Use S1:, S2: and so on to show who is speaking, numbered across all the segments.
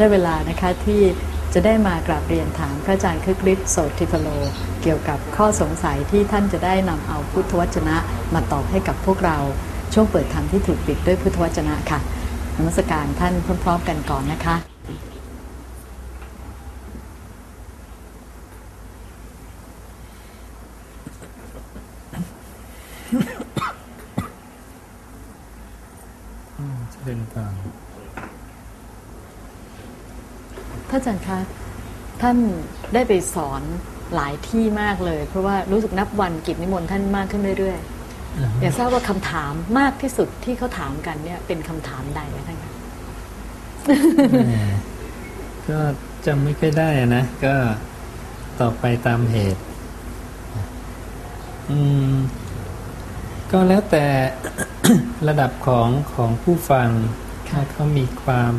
S1: ได้เวลานะคะที่จะได้มากราบเรียนถามพระอาจารย์คึกฤทธิ์โสติพโล เกี่ยวกับข้อสงสัยที่ท่านจะได้นำเอาพุทธวจนะมาตอบให้กับพวกเราช่วงเปิดธรรมที่ถูกปิดด้วยพุทธวจนะค่ะนมัสการท่านพร้อมๆกันก่อนนะคะ
S2: เดินทาง
S1: พระ อาจารย์คะท่านได้ไปสอนหลายที่มากเลย เพราะว่ารู้สึกนับวันกิจนิมนต์ท่านมากขึ้นเรื่อยๆอยากทราบว่าคำถามมากที่สุดที่เขาถามกันเนี่ย เป็นคำถามใดท่านคะ
S2: ก็จำไม่ค่อยได้นะ ก็ต่อไปตามเหตุ อืม ก็แล้วแต่ระดับของของผู้ฟังถ้าเขามีความ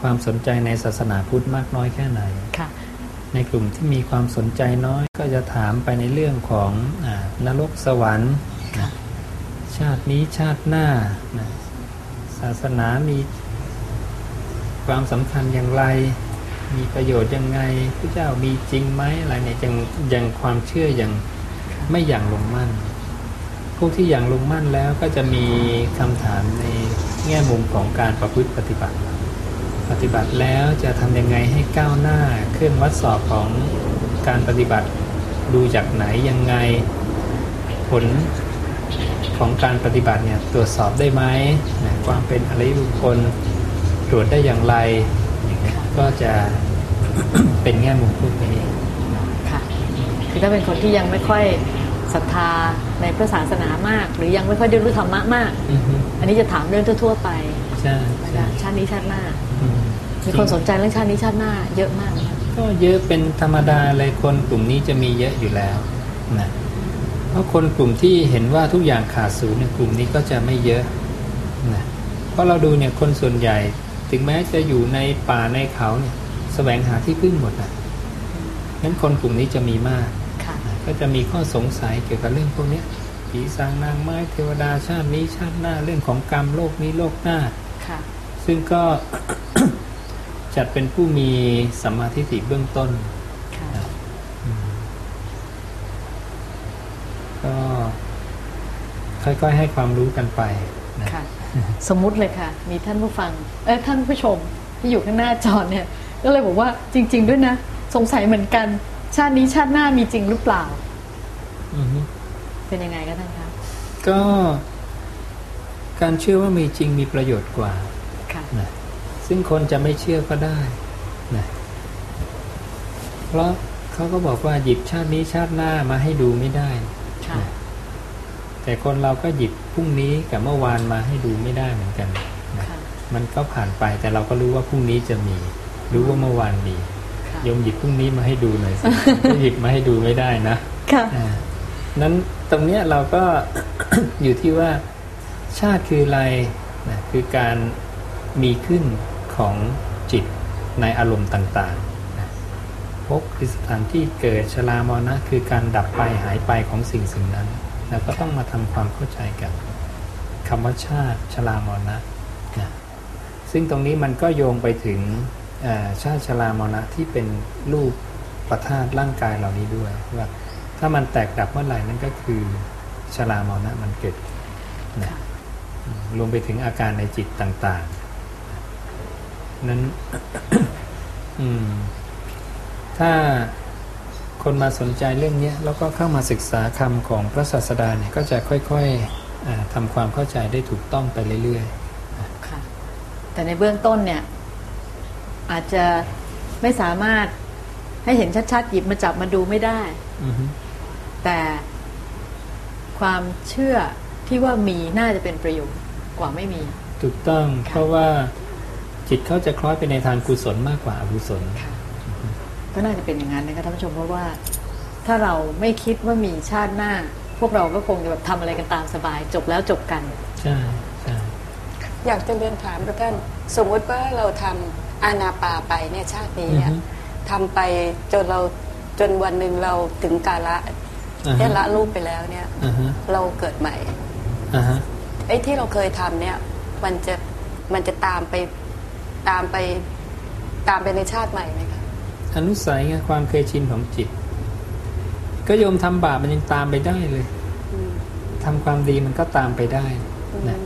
S2: ความสนใจในศาสนาพุทธมากน้อยแค่ไหนในกลุ่มที่มีความสนใจน้อยก็จะถามไปในเรื่องของอนรกสวรรค์ชาตินี้ชาติหน้าศาสนามีความสำคัญอย่างไร มีประโยชน์ยังไงพระเจ้ามีจริงไหมอะไรเนี่ยยังยังความเชื่อยังไม่อย่างลงมั่น พวกที่อย่างลงมั่นแล้วก็จะมีคำถามในแง่มุมของการประพฤติปฏิบัติ ปฏิบัติแล้วจะทำยังไงให้ก้าวหน้าเครื่องวัดสอบของการปฏิบัติดูจากไหนยังไง ผลของการปฏิบัติเนี่ยตรวจสอบได้ไหมนะความเป็นอริยบุคคลตรวจได้อย่างไรอย่างนี้ก็จะเป็นแง่มุมพวกนี้
S1: ค่ะคือถ้าเป็นคนที่ยังไม่ค่อยศรัทธาในพระศาสนามาก หรือยังไม่ค่อยได้รู้ธรรมะมาก อันนี้จะถามเรื่องทั่ว ๆ ไป
S2: ใช่
S1: ชาตินี้ชาติหน้า มีคนสนใจเรื่องชาตินี้ชาติหน้าเยอะมาก
S2: ก็เยอะเป็นธรรมดาเลยคนกลุ่มนี้จะมีเยอะอยู่แล้วนะเพราะคนกลุ่มที่เห็นว่าทุกอย่างขาดศูนย์ในกลุ่มนี้ก็จะไม่เยอะนะเพราะเราดูเนี่ยคนส่วนใหญ่ ถึงแม้จะอยู่ในป่าในเขาเนี่ยสแสวงหาที่พึ่งหมดนะนั้นคนกลุ่มนี้จะมีมากก็จะมีข้อสงสัยเกี่ยวกับเรื่องพวกนี้ผีสางนางไม้เทวดาชาตินี้ชาติหน้าเรื่องของกรรมโลกนี้โลกหน้าซึ่งก็ จัดเป็นผู้มีสัมมาทิฏฐิเบื้องต้นก็ค่อยๆให้ความรู้กันไปนะ
S1: สมมุติเลยค่ะ มีท่านผู้ฟัง เออท่านผู้ชมที่อยู่ข้างหน้าจอเนี่ย ก็เลยบอกว่าจริง ๆ ด้วยนะ สงสัยเหมือนกัน ชาตินี้ชาติหน้ามีจริงหรือเปล่าเป็นยังไงกันท่านคะ
S2: ก็ การเชื่อว่ามีจริงมีประโยชน์กว่านะ ซึ่งคนจะไม่เชื่อก็ได้นะเพราะเขาก็บอกว่าหยิบชาตินี้ชาติหน้ามาให้ดูไม่ได้นะแต่คนเราก็หยิบพรุ่งนี้กับเมื่อวานมาให้ดูไม่ได้เหมือนกันนะมันก็ผ่านไปแต่เราก็รู้ว่าพรุ่งนี้จะมี รู้ว่าเมื่อวานมียมหยิบพรุ่งนี้มาให้ดูหน่อยสิก็หยิบมาให้ดูไม่ได้นะ
S1: ค่ะ
S2: นั้นตรงเนี้ยเราก็อยู่ที่ว่าชาติคืออะไรนะคือการมีขึ้น ของจิตในอารมณ์ต่างๆนะพบคือสถานที่เกิดชรามรณะคือการดับไปหายไปของสิ่งสิ่งนั้นแล้วก็ต้องมาทำความเข้าใจกันคำว่าชาติชรามรณะนะซึ่งตรงนี้มันก็โยงไปถึงชาติชรามรณะที่เป็นรูปประธาตร่างกายเหล่านี้ด้วยว่าถ้ามันแตกดับเมื่อไหร่นั่นก็คือชรามรณะมันเกิดนะรวมไปถึงอาการในจิตต่างๆ นั้นถ้าคนมาสนใจเรื่องนี้แล้วก็เข้ามาศึกษาคำของพระศาสดาเนี่ย ก็จะค่อยๆทำความเข้าใจได้ถูกต้องไปเรื่อย
S1: ๆค่ะ แต่ในเบื้องต้นเนี่ย อาจจะไม่สามารถให้เห็นชัดๆหยิบมาจับมาดูไม่ได้แต่ความเชื่อที่ว่ามีน่าจะเป็นประโยชน์กว่าไม่มี
S2: ถูกต้องเพราะว่า จิตเขาจะคล้อยไปในทางกุศลมากกว่าอกุศล
S1: ก็น่าจะเป็นอย่างนั้นนะคะท่านผู้ชมเพราะว่า ถ้าเราไม่คิดว่ามีชาติหน้า พวกเราก็คงจะแบบทำอะไรกันตามสบาย จบแล้วจบกัน
S2: ใช่ใช่
S3: อยากจะเรียนถามพระท่าน สมมติว่าเราทำอานาปาไปเนี่ยชาตินี้เนี่ยทำไปจนเราจนวันหนึ่งเราถึงกาละเนี่ยละรูปไปแล้วเนี่ยเราเกิดใหม่ไอ้ที่เราเคยทำเนี่ย มันจะมันจะตามไป ตามไปตามไปในชาติใหม่ไหมคะ
S2: อนุสัยไงความเคยชินของจิต ก็โยมทำบาปมันยังตามไปได้เลยทำความดีมันก็ตามไปได้นะ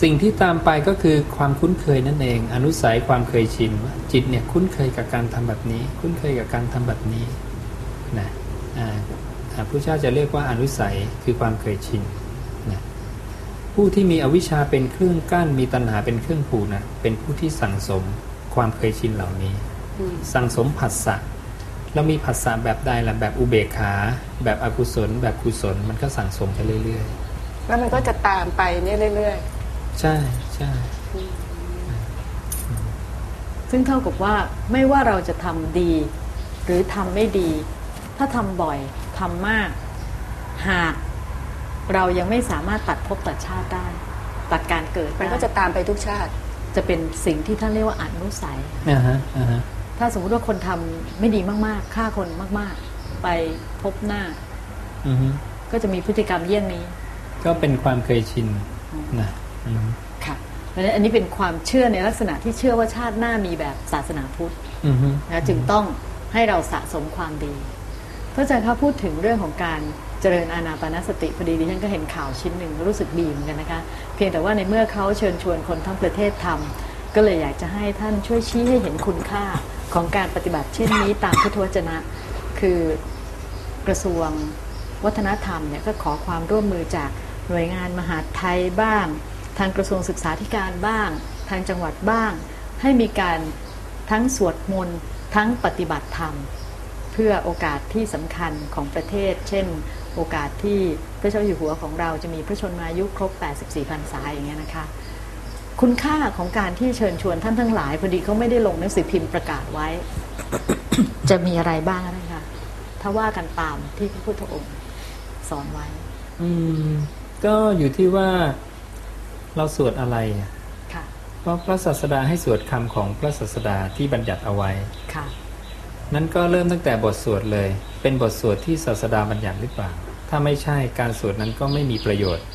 S2: สิ่งที่ตามไปก็คือความคุ้นเคยนั่นเอง อนุสัยความเคยชินว่าจิตเนี่ยคุ้นเคยกับการทำแบบนี้ คุ้นเคยกับการทำแบบนี้นะอ่าผู้เจ้าจะเรียกว่าอนุสัยคือความเคยชินนะ ผู้ที่มีอวิชชาเป็นเครื่องกั้นมีตัณหาเป็นเครื่องผูกนะเป็นผู้ที่สั่งสมความเคยชินเหล่านี้ สั่งสมผัสสะแล้วมีผัสสะแบบใดล่ะแบบอุเบกขา แบบอกุศล แบบกุศลมันก็สั่งสมไปเรื่อย
S3: ๆ แล้วมันก็จะตามไปนี่เรื่อย
S2: ๆ ใช่ใช่
S1: ซึ่งเท่ากับว่าไม่ว่าเราจะทำดี หรือทำไม่ดี ถ้าทำบ่อยทำมาก หาก เรายังไม่สามารถตัดภพตัดชาติได้ ตัดการเกิด
S3: มันก็จะตามไปทุกชาติ
S1: จะเป็นสิ่งที่ท่านเรียกว่าอนุสัย
S2: อ่าฮะอ่าฮะ
S1: ถ้าสมมติว่าคนทำไม่ดีมาก ๆฆ่าคนมาก ๆ ไปพบหน้า
S2: อื
S1: ก็จะมีพฤติกรรมเยี่ยงนี้
S2: ก็เป็นความเคยชินนะ
S1: ค่ะเพราะฉะนั้นอันนี้เป็นความเชื่อในลักษณะที่เชื่อว่าชาติหน้ามีแบบศาสนาพุทธนะจึงต้องให้เราสะสมความดีพระอาจารย์คะพูดถึงเรื่องของการ เจริญอานาปานสติพอดีดิฉันก็เห็นข่าวชิ้นหนึ่งรู้สึกดีเหมือนกันนะคะ เพียงแต่ว่าในเมื่อเขาเชิญชวนคนทั้งประเทศทำก็เลยอยากจะให้ท่านช่วยชี้ให้เห็นคุณค่าของการปฏิบัติเช่นนี้ตามพุทธวจนะ คือกระทรวงวัฒนธรรมเนี่ยก็ขอความร่วมมือจากหน่วยงานมหาไทยบ้าง ทางกระทรวงศึกษาธิการบ้าง ทางจังหวัดบ้าง ให้มีการทั้งสวดมนต์ทั้งปฏิบัติธรรม เพื่อโอกาสที่สำคัญของประเทศ เช่น โอกาสที่พระเจ้าอยู่หัวของเราจะมีพระชนมายุครบ 84พรรษาอย่างเงี้ยนะคะ คุณค่าของการที่เชิญชวนท่านทั้งหลายพอดีเขาไม่ได้ลงหนังสือพิมพ์ประกาศไว้ จะมีอะไรบ้างนะคะถ้าว่ากันตามที่พระพุทธองค์สอนไว้
S2: อืม ก็อยู่ที่ว่าเราสวดอะไร
S1: ค่ะ
S2: เพราะพระศาสดาให้สวดคำของพระศาสดาที่บัญญัติเอาไว้
S1: ค่ะ
S2: นั้นก็เริ่มตั้งแต่บทสวดเลย เป็นบทสวดที่ศาสดาบัญญัติหรือเปล่า ถ้าไม่ใช่การสวดนั้นก็ไม่มีประโยชน์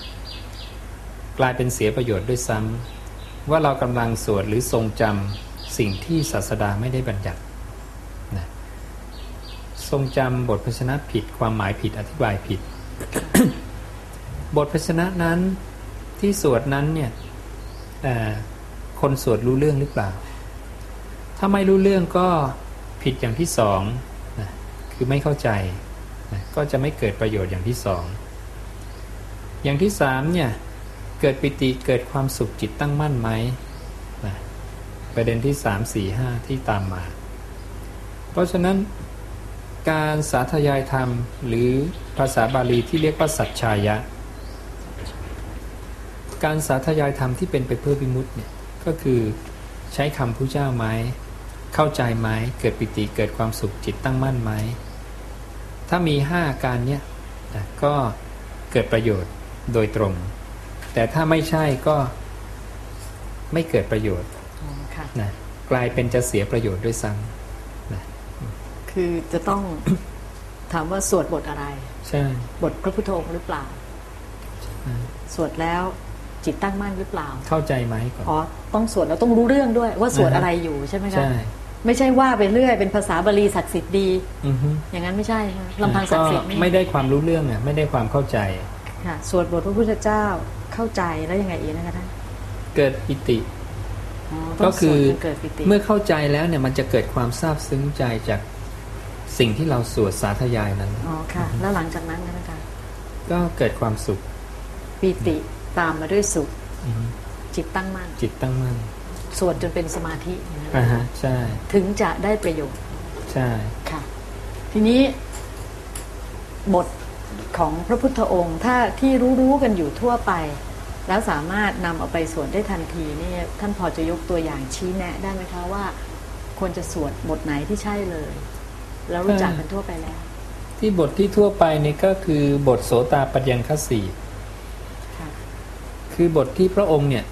S2: กลายเป็นเสียประโยชน์ด้วยซ้ำว่าเรากำลังสวดหรือทรงจำสิ่งที่ศาสดาไม่ได้บัญญัตินะทรงจำบทพชนะผิด ความหมายผิดอธิบายผิด บทพชนะนั้นที่สวดนั้นเนี่ยคนสวดรู้เรื่องหรือเปล่า ถ้าไม่รู้เรื่องก็ผิดอย่างที่สองนะคือไม่เข้าใจ ก็จะไม่เกิดประโยชน์อย่างที่สอง อย่างที่สามเนี่ย เกิดปิติเกิดความสุขจิตตั้งมั่นไหมนะประเด็นที่สามสี่ห้าที่ตามมา เพราะฉะนั้นการสาธยายธรรม หรือภาษาบาลีที่เรียกว่าสัจชายะ การสาธยายธรรมที่เป็นไปเพื่อวิมุตติเนี่ยก็คือใช้คำผู้เจ้าไหมเข้าใจไหมเกิดปิติเกิดความสุขจิตตั้งมั่นไหม ถ้ามีห้าการเนี้ยก็เกิดประโยชน์โดยตรง แต่ถ้าไม่ใช่ก็ไม่เกิดประโยชน์นะกลายเป็นจะเสียประโยชน์ด้วยซ้ำนะ
S1: คือจะต้องถามว่าสวดบทอะไร
S2: ใช่
S1: บทพระพุทโธหรือเปล่า สวดแล้วจิตตั้งมั่นหรือเปล่า
S2: เข้าใจไหมก่อน
S1: อ๋อต้องสวดแล้วต้องรู้เรื่องด้วยว่าสวดอะไรอยู่ใช่ไหมคะใช่ ไม่ใช่ว่าไปเรื่อยเป็นภาษาบาลีศักดิ์สิทธิ์ดีอย่างนั้นไม่ใช่ลำพังศักดิ์สิทธิ์
S2: ไม่ได้ความรู้เรื่องอะไม่ได้ความเข้าใจ
S1: ค่ะสวดบทพระพุทธเจ้าเข้าใจแล้วยังไงอีกนะคะท่าน
S2: เกิดปิติก็คือเมื่อเข้าใจแล้วเนี่ยมันจะเกิดความซาบซึ้งใจจากสิ่งที่เราสวดสาธยายนั้น
S1: อ๋อค่ะ แล้วหลังจากนั้นนะคะ
S2: ก็เกิดความสุข
S1: ปิติตามมาด้วยสุขจิตตั้งมั่น
S2: จิตตั้งมั่น
S1: สวดจนเป็นสมาธิ
S2: อ่าฮะใช่
S1: ถึงจะได้ประโยชน์
S2: ใช่
S1: ค่ะ ทีนี้บทของพระพุทธองค์ ถ้าที่รู้ๆกันอยู่ทั่วไป แล้วสามารถนำเอาไปสวดได้ทันทีนี่ท่านพอจะยกตัวอย่างชี้แนะได้ไหมคะว่า ควรจะสวดบทไหนที่ใช่เลย แล้วรู้จักกันทั่วไปแล้ว
S2: ที่บทที่ทั่วไปนี่ก็คือบทโสตาปัญญคสีคือบทที่พระองค์เนี่ย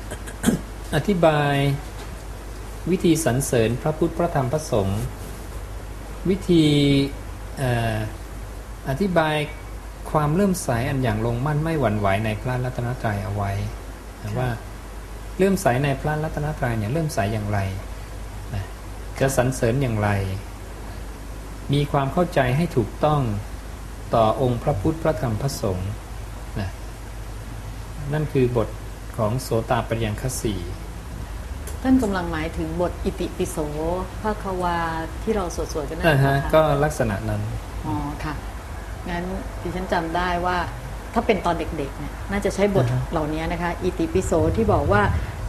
S2: อธิบาย วิธีสรรเสริญพระพุทธพระธรรมพระสงฆ์วิธีอธิบายความเริ่มใสอันอย่างลงมั่นไม่หวั่นไหวในพระรัตนตรัยเอาไว้ว่าเริ่มใสในพระรัตนตรัยเนี่ยเริ่มใสอย่างไรนะจะสรรเสริญอย่างไร มีความเข้าใจให้ถูกต้องต่อองค์พระพุทธพระธรรมพระสงฆ์นะนั่นคือบทของโสตาปริยังคสี
S1: ท่านกำลังหมายถึงบทอิติปิโสภาควาที่เราสวดๆกันนั่น
S2: อ่า
S1: เอง
S2: ฮะ
S1: นะคะ
S2: ก็ลักษณะนั้น
S1: อ๋อค่ะงั้นดิฉันจำได้ว่าถ้าเป็นตอนเด็กๆเนี่ยน่าจะใช้บท
S2: อ่าฮะ
S1: เหล่านี้นะคะ อิติปิโสที่บอกว่า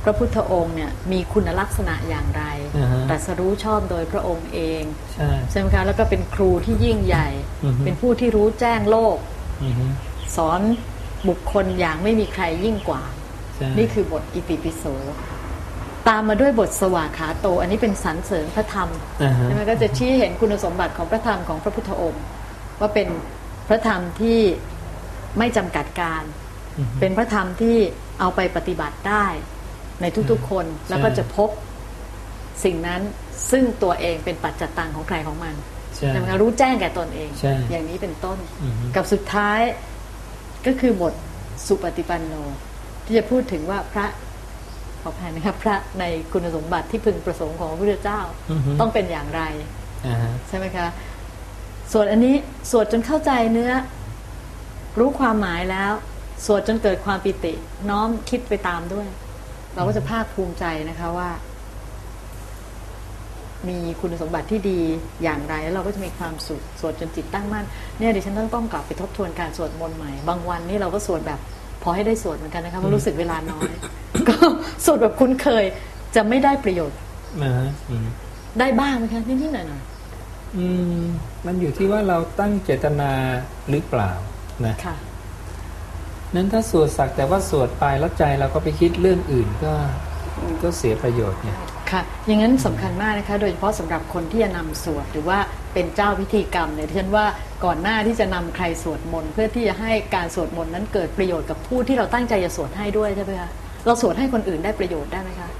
S1: พระพุทธองค์เนี่ยมีคุณลักษณะอย่างไร
S2: อ่าฮะ
S1: ตรัสรู้ชอบโดยพระองค์เอง
S2: ใช่
S1: ใช่ไหมคะแล้วก็เป็นครูที่ยิ่งใหญ่
S2: อือฮึ
S1: เป็นผู้ที่รู้แจ้งโลก
S2: อือฮึ
S1: สอนบุคคลอย่างไม่มีใครยิ่งกว่า
S2: ใช่
S1: นี่คือบทอิติปิโส ตามมาด้วยบทสวากขาโต อันนี้เป็นสรรเสริญพระธรรม
S2: อ่าฮะ
S1: ใช่ไหมก็จะชี้เห็นคุณสมบัติของพระธรรมของพระพุทธองค์ ว่าเป็นพระธรรมที่ไม่จำกัดการ
S2: อือฮึ
S1: เป็นพระธรรมที่เอาไปปฏิบัติได้ในทุกๆคนแล้วก็จะพบสิ่งนั้นซึ่งตัวเองเป็นปัจจัตตังของใครของมัน
S2: ใช่
S1: ใช่ไหมคะรู้แจ้งแก่ตนเอง
S2: ใช่
S1: อย่างนี้เป็นต้น
S2: อือฮึ
S1: กับสุดท้ายก็คือบทสุปฏิปันโน ที่จะพูดถึงว่าพระ ขออภัยนะครับพระในคุณสมบัติที่พึงประสงค์ของพระพุทธเจ้า
S2: อือฮึ
S1: ต้องเป็นอย่างไร
S2: อ่าฮะ
S1: ใช่ไหมคะส่วนอันนี้สวดจนเข้าใจเนื้อ รู้ความหมายแล้ว สวดจนเกิดความปิติ น้อมคิดไปตามด้วย เราก็จะภาคภูมิใจนะคะว่า มีคุณสมบัติที่ดีอย่างไร แล้วเราก็จะมีความสุขสวดจนจิตตั้งมั่นเนี่ยดิฉันต้องต้องกลับไปทบทวนการสวดมนต์ใหม่ บางวันนี่เราก็สวดแบบ พอให้ได้สวดเหมือนกันนะคะเพราะรู้สึกเวลาน้อย ก็สวดแบบคุ้นเคยจะไม่ได้ประโยชน์
S2: อ่าฮะอืม
S1: ได้บ้างไหมคะนิดๆหน่อย
S2: อืม มันอยู่ที่ว่าเราตั้งเจตนาหรือเปล่านะ
S1: ๆค่ะ
S2: นั้นถ้าสวดสักแต่ว่าสวดไปแล้วใจเราก็ไปคิดเรื่องอื่นก็ก็เสียประโยชน์เนี่ย
S1: ค่ะอย่างนั้นสำคัญมากนะคะ โดยเฉพาะสำหรับคนที่จะนำสวดหรือว่า เป็นเจ้าพิธีกรรมเนี่ยที่ฉันว่าก่อนหน้าที่จะนำใครสวดมนต์เพื่อที่จะให้การสวดมนต์นั้นเกิดประโยชน์กับผู้ที่เราตั้งใจจะสวดให้ด้วยใช่ไหมคะเราสวดให้คนอื่นได้ประโยชน์ได้ไหมคะ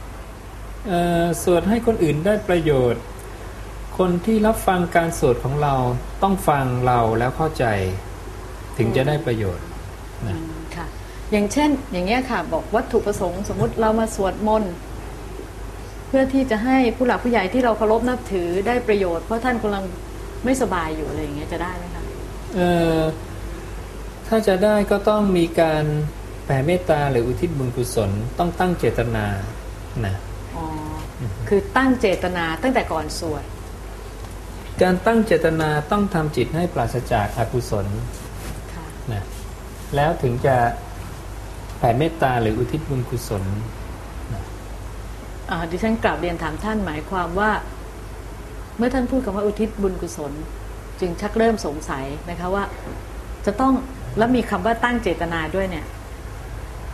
S2: เอ่อสวดให้คนอื่นได้ประโยชน์ คนที่รับฟังการสวดของเราต้องฟังเราแล้วเข้าใจ ถึงจะได้ประโยชน์นะ
S1: อืมค่ะอย่างเช่น อย่างเงี้ยค่ะ บอกวัตถุประสงค์สมมุติเรามาสวดมนต์ เพื่อที่จะให้ผู้หลักผู้ใหญ่ที่เราเคารพนับถือได้ประโยชน์เพราะท่านกำลังไม่สบายอยู่อะไรอย่างเงี้ยจะได้ไหมคะ
S2: เอ่อถ้าจะได้ก็ต้องมีการแผ่เมตตาหรืออุทิศบุญกุศลต้องตั้งเจตนานะ
S1: อ๋ออคือตั้งเจตนาตั้งแต่ก่อนสวด
S2: การตั้งเจตนาต้องทำจิตให้ปราศจากอกุศล
S1: ค่ะ
S2: นะแล้วถึงจะแผ่เมตตาหรืออุทิศบุญกุศล
S1: อ่า ดิฉันกลับเรียนถามท่านหมายความว่า เมื่อท่านพูดคำว่าอุทิศบุญกุศล จึงชักเริ่มสงสัยนะคะว่า จะต้องแล้วมีคำว่าตั้งเจตนาด้วยเนี่ย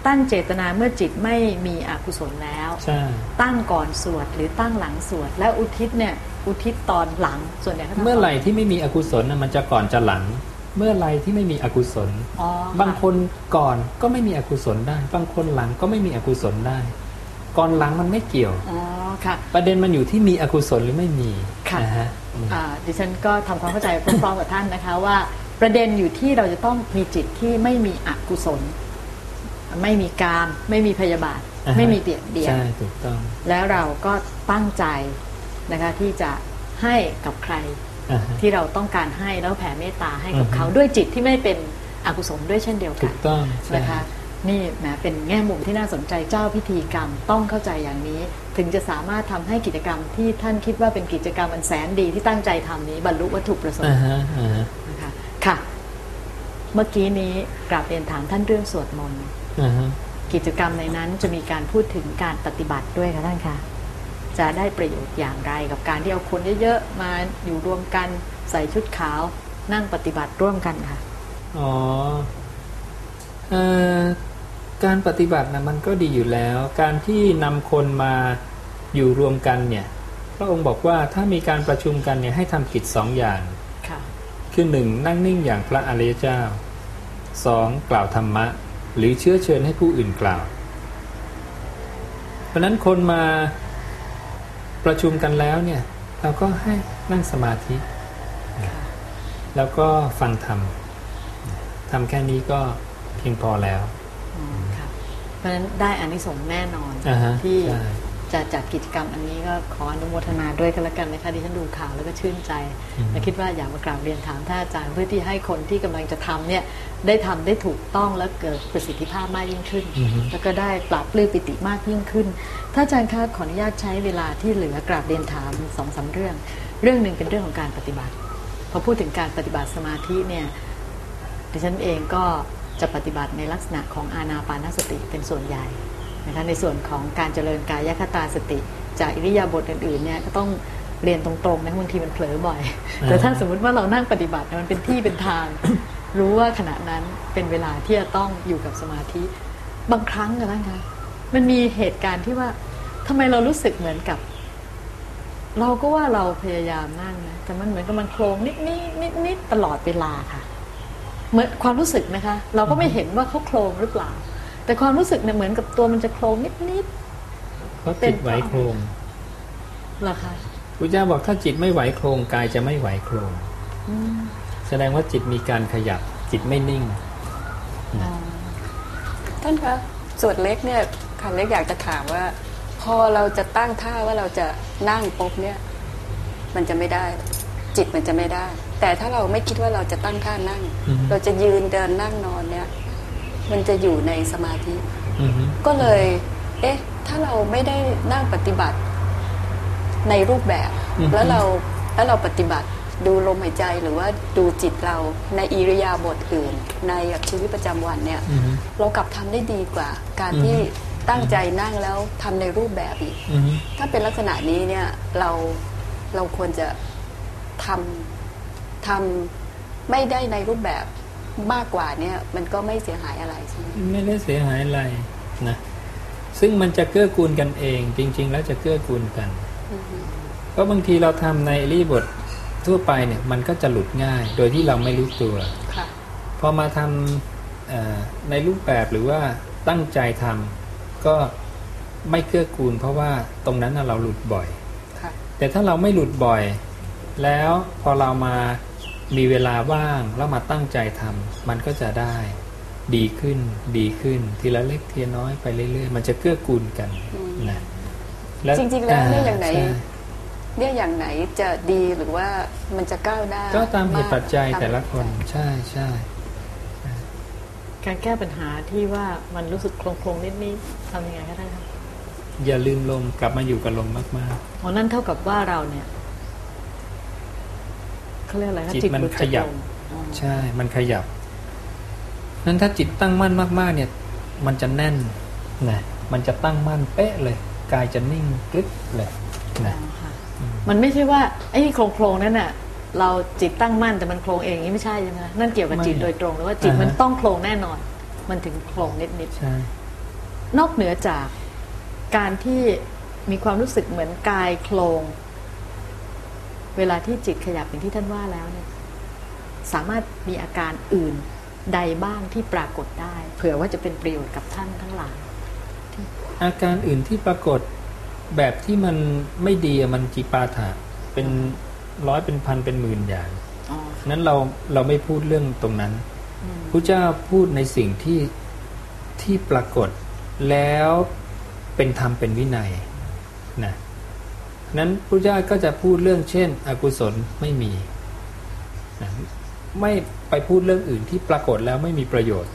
S1: ตั้งเจตนาเมื่อจิตไม่มีอกุศลแล้ว
S2: ใช่
S1: ตั้งก่อนสวดหรือตั้งหลังสวด แล้วอุทิศเนี่ย อุทิศตอนหลังส่วนใหญ่ขาทำ
S2: เมื่อไหร่ที่ไม่มีอกุศลน่ะมันจะก่อนจะหลังเมื่อไหร่ที่ไม่มีอกุศล
S1: อ๋อบา
S2: งคนก่อนก็ไม่มีอกุศลได้ บางคนหลังก็ไม่มีอกุศลได้ ก่อนหลังมันไม่เกี่ยว
S1: อ๋อค่ะ
S2: ประเด็นมันอยู่ที่มีอกุศลหรือไม่มี
S1: ค่ะ
S2: นะฮะอืม
S1: อ่าดิฉันก็ทำความเข้าใจพร้อมๆกับท่านนะคะว่าประเด็นอยู่ที่เราจะต้องมีจิตที่ไม่มีอกุศล ไม่มีกามไม่มีพยาบาท
S2: อ่าฮะ
S1: ไม่มีเบียดเบียน
S2: ใช่ถูกต้อง
S1: แล้วเราก็ตั้งใจนะคะที่จะให้กับใคร
S2: อ่าฮะ
S1: ที่เราต้องการให้แล้วแผ่เมตตาให้กับ
S2: อือฮึ
S1: เขาด้วยจิตที่ไม่เป็นอกุศลด้วยเช่นเดียวกั
S2: ถู
S1: น
S2: กต้องใช่
S1: นะคะ นี่แหมเป็นแง่มุมที่น่าสนใจเจ้าพิธีกรรมต้องเข้าใจอย่างนี้ ถึงจะสามารถทำให้กิจกรรมที่ท่านคิดว่าเป็นกิจกรรมอันแสนดีที่ตั้งใจทำนี้บรรลุวัตถุประสง
S2: อ่า
S1: ค์
S2: ฮะอ่าฮะ
S1: นะคะค่ะ เมื่อกี้นี้กราบเรียนถามท่านเรื่องสวดมนต์
S2: อ่าฮะ
S1: กิจกรรมในนั้นจะมีการพูดถึงการปฏิบัติด้วยค่ะท่านคะจะได้ประโยชน์อย่างไรกับการที่เอาคนเยอะๆมาอยู่รวมกันใส่ชุดขาวนั่งปฏิบัติร่วมกันค่ะ
S2: อ๋อเอ่อ การปฏิบัตินะมันก็ดีอยู่แล้ว การที่นำคนมาอยู่รวมกันเนี่ยพระองค์บอกว่าถ้ามีการประชุมกันเนี่ยให้ทำกิจสองอย่าง
S1: ค่ะ
S2: คือหนึ่งนั่งนิ่งอย่างพระอริยเจ้าสองกล่าวธรรมะ หรือเชื้อเชิญให้ผู้อื่นกล่าว เพราะฉะนั้นคนมาประชุมกันแล้วเนี่ยเราก็ให้นั่งสมาธิ แล้วก็ฟังธรรมทำแค่นี้ก็ เพียงพอแล้ว
S1: อ๋อค่ะเพราะฉราะฉะนั้นได้อานิสงส์แน่นอน
S2: อ่าฮะ
S1: ที่
S2: ใช่
S1: จะจัดกิจกรรมอันนี้ก็ขออนุโมทนาด้วยกันแล้วกันนะคะดิฉันดูข่าวแล้วก็ชื่นใจและคิดว่าอยากมากราบเรียนถามท่านอาจารย์เพื่อที่ให้คนที่กำลังจะทำเนี่ยได้ทำได้ถูกต้องและเกิดประสิทธิภาพมากยิ่งขึ้น
S2: อือฮึ
S1: แล้วก็ได้ปรับปลื้มปิติมากยิ่งขึ้นถ้าอาจารย์คะขออนุญาตใช้เวลาที่เหลือกราบเรียนถามสองสามเรื่อง เรื่องหนึ่งเป็นเรื่องของการปฏิบัติ พอพูดถึงการปฏิบัติสมาธิเนี่ย ดิฉันเองก็ จะปฏิบัติในลักษณะของอานาปานสติเป็นส่วนใหญ่นะคะในส่วนของการเจริญกายคตาสติ จากอิริยาบถอื่นๆเนี่ยก็ต้องเรียนตรงๆนะบางทีมันเผลอบ่อย แต่ถ้าสมมติว่าเรานั่งปฏิบัติเนี่ยมันเป็นที่เป็นทาง รู้ว่าขณะนั้นเป็นเวลาที่จะต้องอยู่กับสมาธิ บางครั้งกันนะคะมันมีเหตุการณ์ที่ว่าทำไมเรารู้สึกเหมือนกับ เราก็ว่าเราพยายามนั่งนะแต่มันเหมือนกับมันโครงนิดนิดนิดนิดตลอดเวลาค่ะ เหมือนความรู้สึกนะคะ เราก็ไม่เห็นว่าเขาโครงหรือเปล่า แต่ความรู้สึกเนี่ยเหมือนกับตัวมันจะโครงนิดนิด
S2: เพราะจิตไหวโครง
S1: ๆเหรอคะ
S2: พุทธเจ้าบอกถ้าจิตไม่ไหวโครงกายจะไม่ไหวโครง
S1: อืม
S2: แสดงว่าจิตมีการขยับ จิตไม่นิ่ง
S1: อ๋อ
S3: ท่านคะส่วนเล็กเนี่ยค่ะเล็กอยากจะถามว่า พอเราจะตั้งท่าว่าเราจะนั่งปุ๊บเนี่ย มันจะไม่ได้ จิตมันจะไม่ได้ แต่ถ้าเราไม่คิดว่าเราจะตั้งท่านั่ง
S2: อือฮึ
S3: เราจะยืนเดินนั่งนอนเนี่ย มันจะอยู่ในสมาธิ
S2: อือฮึ
S3: ก็เลย เอ๊ะ ถ้าเราไม่ได้นั่งปฏิบัติในรูปแบบ แล้วเราแล้วเราปฏิบัติดูลมหายใจหรือว่าดูจิตเราในอิริยาบถอื่น ในแบบชีวิตประจำวันเนี่ย
S2: อือฮึ
S3: เรากลับทำได้ดีกว่า การ
S2: อือฮึ
S3: ที่ตั้งใจนั่งแล้วทำในรูปแบบอีก
S2: อือฮึ
S3: ถ้าเป็นลักษณะนี้เนี่ยเราเราควรจะทำ ทำไม่ได้ในรูปแบบมากกว่าเนี่ยมันก็ไม่เสียหายอะไรใช่ไหม
S2: ไม่ได้เสียหายอะไรนะซึ่งมันจะเกื้อกูลกันเอง จริง ๆ แล้วจะเกื้อกูลกัน
S3: อือฮึ
S2: เพราะบางทีเราทำในอรีบททั่วไปเนี่ยมันก็จะหลุดง่าย โดยที่เราไม่รู้ตัว
S3: ค่ะ
S2: พอมาทำเอ่อในรูปแบบหรือว่าตั้งใจทำก็ไม่เกื้อกูล เพราะว่าตรงนั้นน่ะเราหลุดบ่อย
S3: ค่ะ
S2: แต่ถ้าเราไม่หลุดบ่อย แล้วพอเรามา มีเวลาว่างแล้วมาตั้งใจทำมันก็จะได้ ดีขึ้น ดีขึ้น ทีละเล็กทีละน้อยไปเรื่อยๆ มันจะเกื้อกูลกัน
S3: อืม
S2: นะ
S3: จริงๆแล้วเนี่ยอย่างไหน
S2: ใช่
S3: เนี่ยอย่างไหนจะดีหรือว่ามันจะก้าวหน้า
S2: ก็ตามเหตุปัจจัย
S3: ตาม
S2: แต่ละคน
S3: เหตุปัจจัย
S2: ใช่ใช่
S1: การแก้ปัญหาที่ว่ามันรู้สึกโครงๆนิดนิดๆทำยังไงคะท่านคะ
S2: อย่าลืมลมกลับมาอยู่กับลมมาก
S1: อ๋อนั่นเท่ากับว่าเราเนี่ย เขาเรียกอะไรคะ
S2: จิตมัน
S1: หลุด
S2: ขยับ
S1: จากลมอ๋อ
S2: ๆใช่ มันขยับนั้นถ้าจิตตั้งมั่นมาก ๆ เนี่ย มันจะแน่นนะมันจะตั้งมั่นเป๊ะเลย กายจะนิ่งกริบเลยนะ
S1: อ๋อค่ะมันไม่ใช่ว่าไอ้โครงโครงๆนั่นน่ะ เราจิตตั้งมั่นแต่มันโครงเองอย่างนี้ไม่ใช่ใช่ไหมคะนั่นเกี่ยวกับจิต
S2: ไม่
S1: โดยตรงหรือว่าจิต
S2: อ่าฮะ
S1: มันต้องโครงแน่นอน มันถึงโครงนิด
S2: ใช่
S1: ๆนอกเหนือจากการที่มีความรู้สึกเหมือนกายโครง เวลาที่จิตขยับอย่างที่ท่านว่าแล้วเนี่ยสามารถมีอาการอื่นใดบ้างที่ปรากฏได้ เผื่อว่าจะเป็นประโยชน์กับท่านทั้งหลาย
S2: อาการอื่นที่ปรากฏแบบที่มันไม่ดีอะมันจิปาถะเป็นร้อยเป็นพันเป็นหมื่นอย่าง
S1: อ๋อ
S2: นั้นเราเราไม่พูดเรื่องตรงนั้นพระเจ้าพูดในสิ่งที่ที่ปรากฏแล้วเป็นธรรมเป็นวินัยนะ นั้นพระเจ้าก็จะพูดเรื่องเช่น อกุศลไม่มีนะไม่ไปพูดเรื่องอื่นที่ปรากฏแล้วไม่มีประโยชน์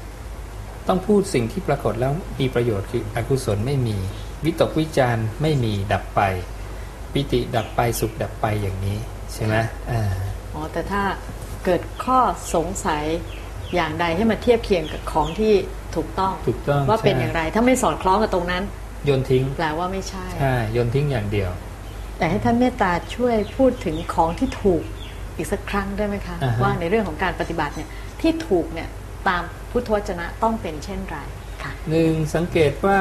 S2: ต้องพูดสิ่งที่ปรากฏแล้วมีประโยชน์คืออกุศลไม่มี วิตกวิจารณ์ไม่มีดับไปปิติดับไปสุขดับไปอย่างนี้ใช่ไหมอ่า
S1: อ๋อแต่ถ้าเกิดข้อสงสัยอย่างใดให้มาเทียบเคียงกับของที่ถูกต้อง
S2: ถูกต้อง
S1: ว่าเป็น
S2: ใช่
S1: อย่างไร ถ้าไม่สอดคล้องกับตรงนั้น
S2: โยนทิ้ง
S1: แปลว่าไม่ใช่
S2: ใช่โยนทิ้งอย่างเดียว
S1: แต่ให้ท่านเมตตาช่วยพูดถึงของที่ถูกอีกสักครั้งได้ไหมคะ
S2: อ่าฮะ
S1: ว่าในเรื่องของการปฏิบัติเนี่ยที่ถูกเนี่ยตามพุทธวจนะต้องเป็นเช่นไรค่ะ
S2: หนึ่งสังเกตว่า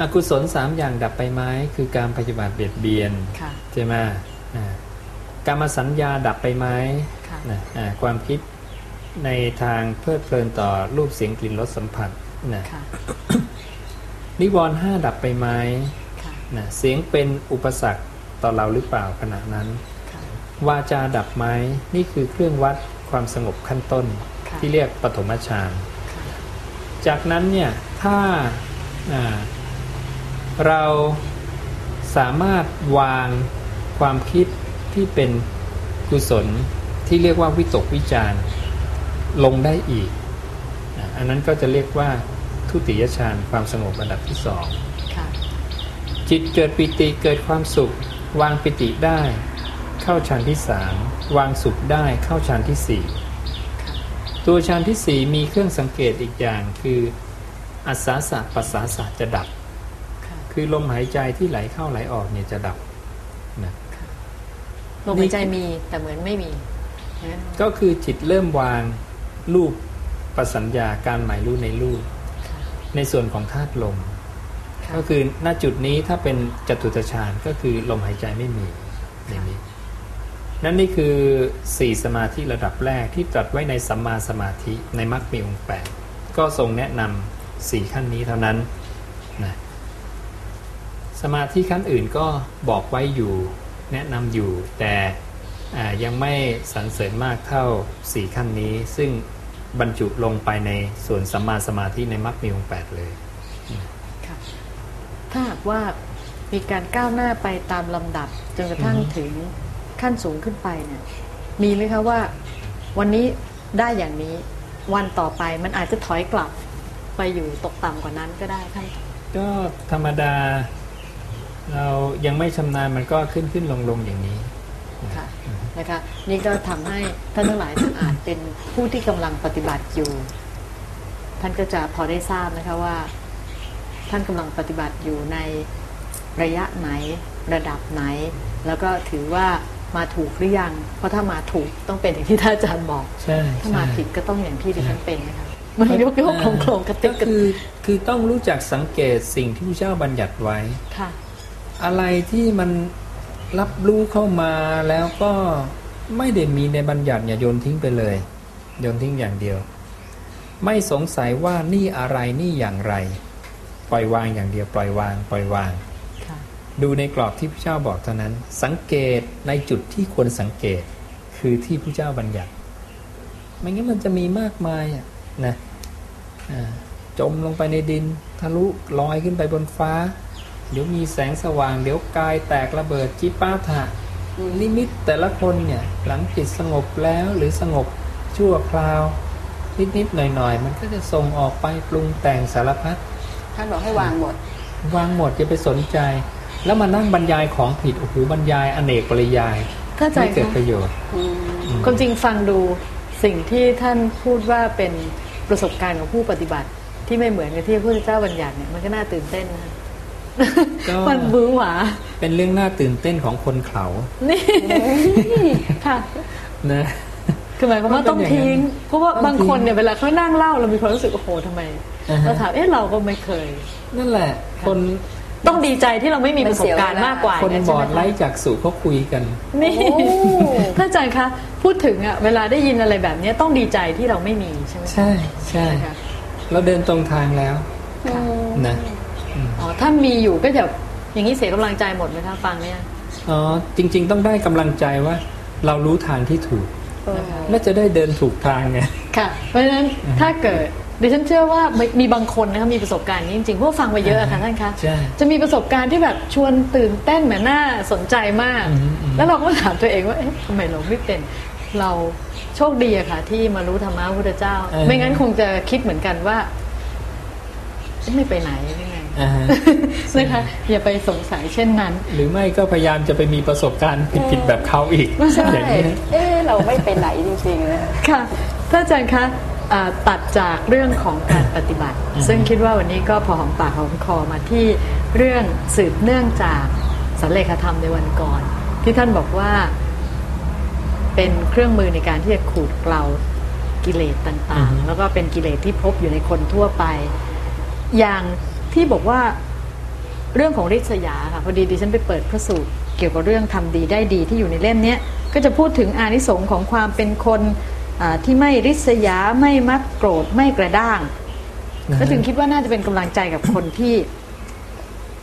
S2: อากุศลสามอย่างดับไปไหมคือการปฏิบัติเบียดเบียน
S1: ค่ะ
S2: ใช่ไหมอ่าการมาสัญญาดับไปไหม
S1: ค่ะ
S2: นะอ่าความคิดในทางเพลิดเพลินต่อรูปเสียงกลิ่นรสสัมผัสนะ
S1: ค่ะ
S2: นิวรณ์ห้าดับไปไหม
S1: ค่ะ
S2: นะเสียงเป็นอุปสรรคต่อเราหรือเปล่าขณะนั้น
S1: ค่ะ
S2: วาจาดับไหมนี่คือเครื่องวัดความสงบขั้นต้น
S1: ค่ะ
S2: ที่เรียกปฐมฌาน
S1: ค่ะ
S2: จากนั้นเนี่ยถ้าเราสามารถวางความคิดที่เป็นกุศลที่เรียกว่าวิตกวิจารลงได้อีก อันนั้นก็จะเรียกว่าทุติยฌานความสงบระดับที่สอง จิตเกิดปิติเกิดความสุข วางปิติได้ เข้าฌานที่สามวางสุขได้เข้าฌานที่สี่ตัวฌานที่สี่มีเครื่องสังเกตอีกอย่างคืออัศาสะปัสสาสะจะดับ คือลมหายใจที่ไหลเข้าไหลออกเนี่ยจะดับนะ
S1: ลมหายใจมีแต่เหมือนไม่มี
S2: ก็คือจิตเริ่มวางรูปประสัญญาการหมายรู้ในรูป ในส่วนของธาตุลม ก็คือณจุดนี้ถ้าเป็นจตุตฌานก็คือลมหายใจไม่มีในนี้นั่นนี่คือสี่สมาธิระดับแรกที่ตรัสไว้ในสัมมาสมาธิในมรรคมีองค์แปดก็ทรงแนะนำสี่ขั้นนี้เท่านั้นนะสมาธิขั้นอื่นก็บอกไว้อยู่แนะนำอยู่ แต่ยังไม่สรรเสริญมากเท่าสี่ขั้นนี้ ซึ่งบรรจุลงไปในส่วนสัมมาสมาธิในมรรคมีองค์แปดเลย
S1: ถ้าหากว่ามีการก้าวหน้าไปตามลำดับจนกระทั่งถึงขั้นสูงขึ้นไปเนี่ยมีไหมคะว่าวันนี้ได้อย่างนี้วันต่อไปมันอาจจะถอยกลับไปอยู่ตกต่ำกว่านั้นก็ได้ท่าน
S2: ก็ธรรมดาเรายังไม่ชำนาญมันก็ขึ้นขึ้นลงลงอย่างนี้
S1: ค่ะนะคะนี่ก็ทำให้ท่านทั้งหลายอาจเป็นผู้ที่กำลังปฏิบัติอยู่ ท่านก็จะพอได้ทราบนะคะว่า ท่านกำลังปฏิบัติอยู่ในระยะไหนระดับไหน แล้วก็ถือว่ามาถูกหรือยัง เพราะถ้ามาถูกต้องเป็นอย่างที่ท่านอาจารย์บอกถ้ามาผิดก็ต้องอย่างที่ดิฉันเป็นนะคะมันยกยกโครงโครงกระติก
S2: ก็คือคือต้องรู้จักสังเกตสิ่งที่พระเจ้าบัญญัติไว้
S1: ค่ะ
S2: อะไรที่มันรับรู้เข้ามาแล้วก็ไม่ได้มีในบัญญัติอย่าโยนทิ้งไปเลย โยนทิ้งอย่างเดียว ไม่สงสัยว่านี่อะไรนี่อย่างไร ปล่อยวางอย่างเดียวปล่อยวาง ปล่อยวาง ดูในกรอบที่พระเจ้าบอกเท่านั้น สังเกตในจุดที่ควรสังเกตคือที่พระเจ้าบัญญัติ ไม่งั้นมันจะมีมากมายอะนะจมลงไปในดิน ทะลุลอยขึ้นไปบนฟ้า เดี๋ยวมีแสงสว่าง เดี๋ยวกายแตกระเบิดจิปาถะนิมิตแต่ละคนเนี่ยหลังจิตสงบแล้วหรือสงบชั่วคราว นิดๆหน่อยๆ มันก็จะส่งออกไปปรุงแต่งสารพัด
S3: ท่านบอกให้วางหมด
S2: วางหมดจะไปสนใจ แล้วมานั่งบรรยายของผิดโอ้โหบรรยายอเนกปริยายไม่เกิดประโยชน์
S1: ความจริงฟังดูสิ่งที่ท่านพูดว่าเป็นประสบการณ์ของผู้ปฏิบัติ ที่ไม่เหมือนกับที่พระพุทธเจ้าบัญญัติเนี่ยมันก็น่าตื่นเต้นนะมันบื้อหวา
S2: เป็นเรื่องน่าตื่นเต้นของคนเขา
S1: นี่ค่ะ
S2: นะ
S1: คือหมายความว่าต้องทิ้ง เพราะว่าบางคนเนี่ยเวลาเขานั่งเล่าเรามีความรู้สึกโอ้โหทำไมเราถามเอ๊ะเราก็ไม่เคย
S2: นั่นแหละ คน
S1: ต้องดีใจที่เราไม่มีประสบการณ์มากกว่า
S2: คนบอดไล่จากสู่เขาคุยกัน
S1: นี่ท่านอาจารย์คะพูดถึงอะเวลาได้ยินอะไรแบบนี้ต้องดีใจที่เราไม่มีใช่ไหม
S2: ใช่ใช่เราเดินตรงทางแล้วนะ
S1: อ๋อถ้ามีอยู่ก็จะอย่างนี้เสียกำลังใจหมดไหมคะฟังเนี่ย
S2: อ๋อจริง ๆ ต้องได้กำลังใจว่า เรารู้ทางที่ถูก และจะได้เดินถูกทางไง
S1: ค่ะ เพราะฉะนั้นถ้าเกิดดิฉันเชื่อว่ามีบางคนนะคะมีประสบการณ์นี้จริงๆพวกฟังมาเยอะค่ะท่านคะจะมีประสบการณ์ที่แบบชวนตื่นเต้นเหมือนน่าสนใจมาก แล้วเราก็ถามตัวเองว่าเอ๊ะทำไมเราไม่เป็นเราโชคดีอะค่ะ ที่มารู้ธรรมะพุทธเจ้า ไม่งั้นคงจะคิดเหมือนกันว่าไม่ไปไหนยังไง นะคะอย่าไปสงสัยเช่นนั้น
S2: หรือไม่ก็พยายามจะไปมีประสบการณ์ผิดๆแบบเขาอีก
S3: ใช่เอ๊เราไม่ไปไหนจริงๆนะ
S1: ค่ะท่านอาจารย์คะตัดจากเรื่องของการปฏิบัติ ซึ่งคิดว่าวันนี้ก็พอหอมปากหอมคอมาที่เรื่องสืบเนื่องจากสันเลขธรรมในวันก่อน ที่ท่านบอกว่าเป็นเครื่องมือในการที่จะขูดเกลากิเลสต่างๆ แล้วก็เป็นกิเลสที่พบอยู่ในคนทั่วไป อย่าง ที่บอกว่าเรื่องของริษยาค่ะพอดีดิฉันไปเปิดพระสูตรเกี่ยวกับเรื่องทำดีได้ดีที่อยู่ในเล่มนี้ก็จะพูดถึงอานิสงส์ของความเป็นคนที่ไม่ริษยาไม่มักโกรธไม่กระด้างก็ถึงคิดว่าน่าจะเป็นกำลังใจกับคนที่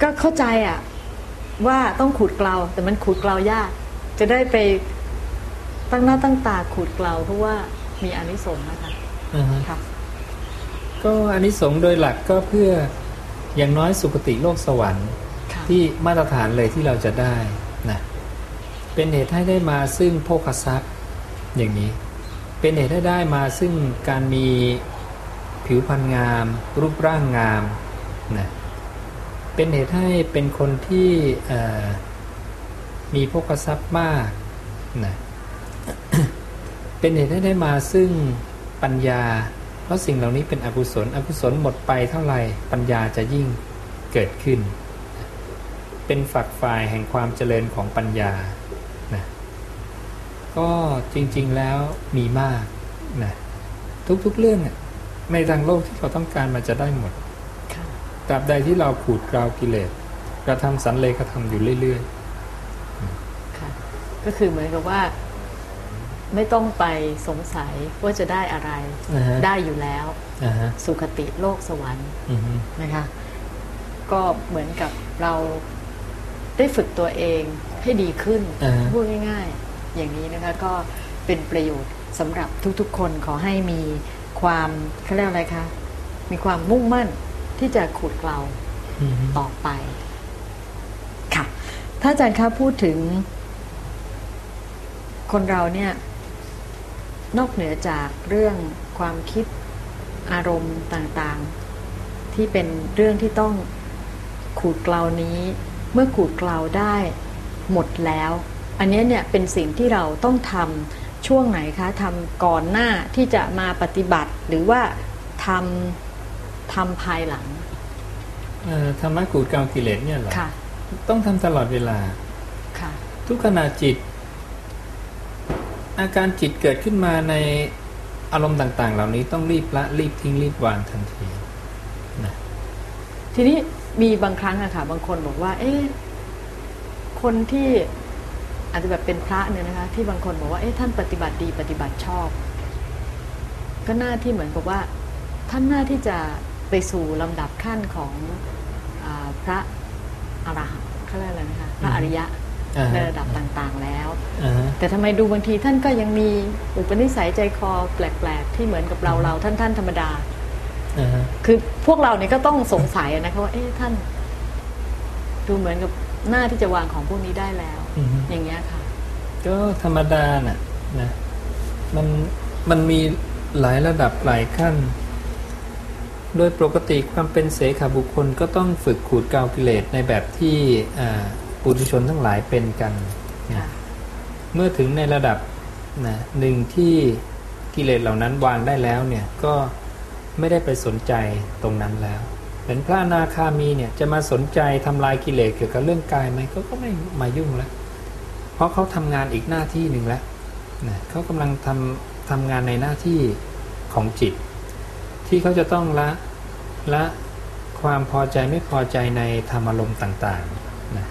S1: ก็เข้าใจอะ ว่าต้องขูดเกลาแต่มันขูดเกลายาก จะได้ไปตั้งหน้าตั้งตาขูดเกลาเพราะว่ามีอานิสงส์นะคะ
S2: ค่ะก็อันนี้สงโดยหลักก็เพื่อ อย่างน้อยสุคติโลกสวรรค์ ที่มาตรฐานเลยที่เราจะได้นะเป็นเหตุให้ได้มาซึ่งโภคทรัพย์อย่างนี้ เป็นเหตุให้ได้มาซึ่งการมีผิวพรรณงาม รูปร่างงามนะเป็นเหตุให้เป็นคนที่มีโภคทรัพย์มากนะเป็นเหตุให้ได้มาซึ่งปัญญา เพราะสิ่งเหล่านี้เป็นอกุศล อกุศลหมดไปเท่าไหร่ปัญญาจะยิ่งเกิดขึ้น เป็นฝักฝ่ายแห่งความเจริญของปัญญานะก็จริงๆแล้วมีมากนะทุกๆเรื่องในทางโลกที่เราต้องการมันจะได้หมดตราบใดที่เราขูดกราวกิเลสกระทำสันเลกระทำอยู่เรื่อย
S1: ๆค่ะก็คือเหมือนกับว่า ไม่ต้องไปสงสัยว่าจะได้อะไร
S2: uh-huh.
S1: ได้อยู่แล้ว
S2: uh-huh.
S1: สุคติโลกสวรรค์
S2: uh-huh.
S1: นะคะ ก็เหมือนกับเราได้ฝึกตัวเองให้ดีขึ้น
S2: uh-huh.
S1: พูดง่ายๆ อย่างนี้นะคะ ก็เป็นประโยชน์สำหรับทุกๆ คนขอให้มีความเขาเรียกอะไรคะ มีความมุ่งมั่นที่จะขุดเกลาต่อไป ค่ะ ถ้าอาจารย์คะพูดถึงคนเราเนี่ย นอกเหนือจากเรื่องความคิดอารมณ์ต่างๆ ที่เป็นเรื่องที่ต้องขูดเกลานี้ เมื่อขูดเกลาได้หมดแล้ว อันนี้เนี่ยเป็นสิ่งที่เราต้องทำช่วงไหนคะทำก่อนหน้าที่จะมาปฏิบัติ หรือว่าทำทำภายหลัง
S2: ธรรมะขูดเกลากิเลสเนี่ยเหรอ
S1: ค่ะ
S2: ต้องทำตลอดเวลา
S1: ค่ะ
S2: ทุกขณะจิต อาการจิตเกิดขึ้นมาในอารมณ์ต่าง ๆ เหล่านี้ต้องรีบละรีบทิ้งรีบวางทันทีนะ
S1: ทีนี้มีบางครั้งอะค่ะ บางคนบอกว่า เอ๊ะคนที่อาจจะแบบเป็นพระเนี่ยนะคะ ที่บางคนบอกว่าเอ๊ะท่านปฏิบัติดีปฏิบัติชอบ ก็หน้าที่เหมือนกับว่า ท่านหน้าที่จะไปสู่ลำดับขั้นของอพระอรหันต์เขาเรียกอะไรนะคะพระอริยะ ในระดับต่างๆแล้ว แต่ทำไมดูบางทีท่านก็ยังมีอุปนิสัยใจคอแปลกๆ ที่เหมือนกับเราเราท่านท่านธรรมดาคือพวกเราเนี่ยก็ต้องสงสัยนะคะว่าเอ๊ะท่าน ดูเหมือนกับหน้าที่จะวางของพวกนี้ได้แล้วอย่างเงี้ยค่ะ
S2: ก็ธรรมดาน่ะนะมันมันมีหลายระดับหลายขั้น โดยปกติความเป็นเสขาบุคคลก็ต้องฝึกขูดกาวกิเลสในแบบที่ ปุถุชนทั้งหลายเป็นกันนะเมื่อถึงในระดับนะหนึ่งที่กิเลสเหล่านั้นวางได้แล้วเนี่ยก็ไม่ได้ไปสนใจตรงนั้นแล้วเป็นพระนาคามีเนี่ยจะมาสนใจทำลายกิเลสเกี่ยวกับเรื่องกายไหมก็ก็ไม่มายุ่งแล้ว เพราะเขาทำงานอีกหน้าที่หนึ่งแล้วนะเขากำลังทำทำงานในหน้าที่ของจิต ที่เขาจะต้องละละความพอใจไม่พอใจในธรรมอารมณ์ต่างๆนะ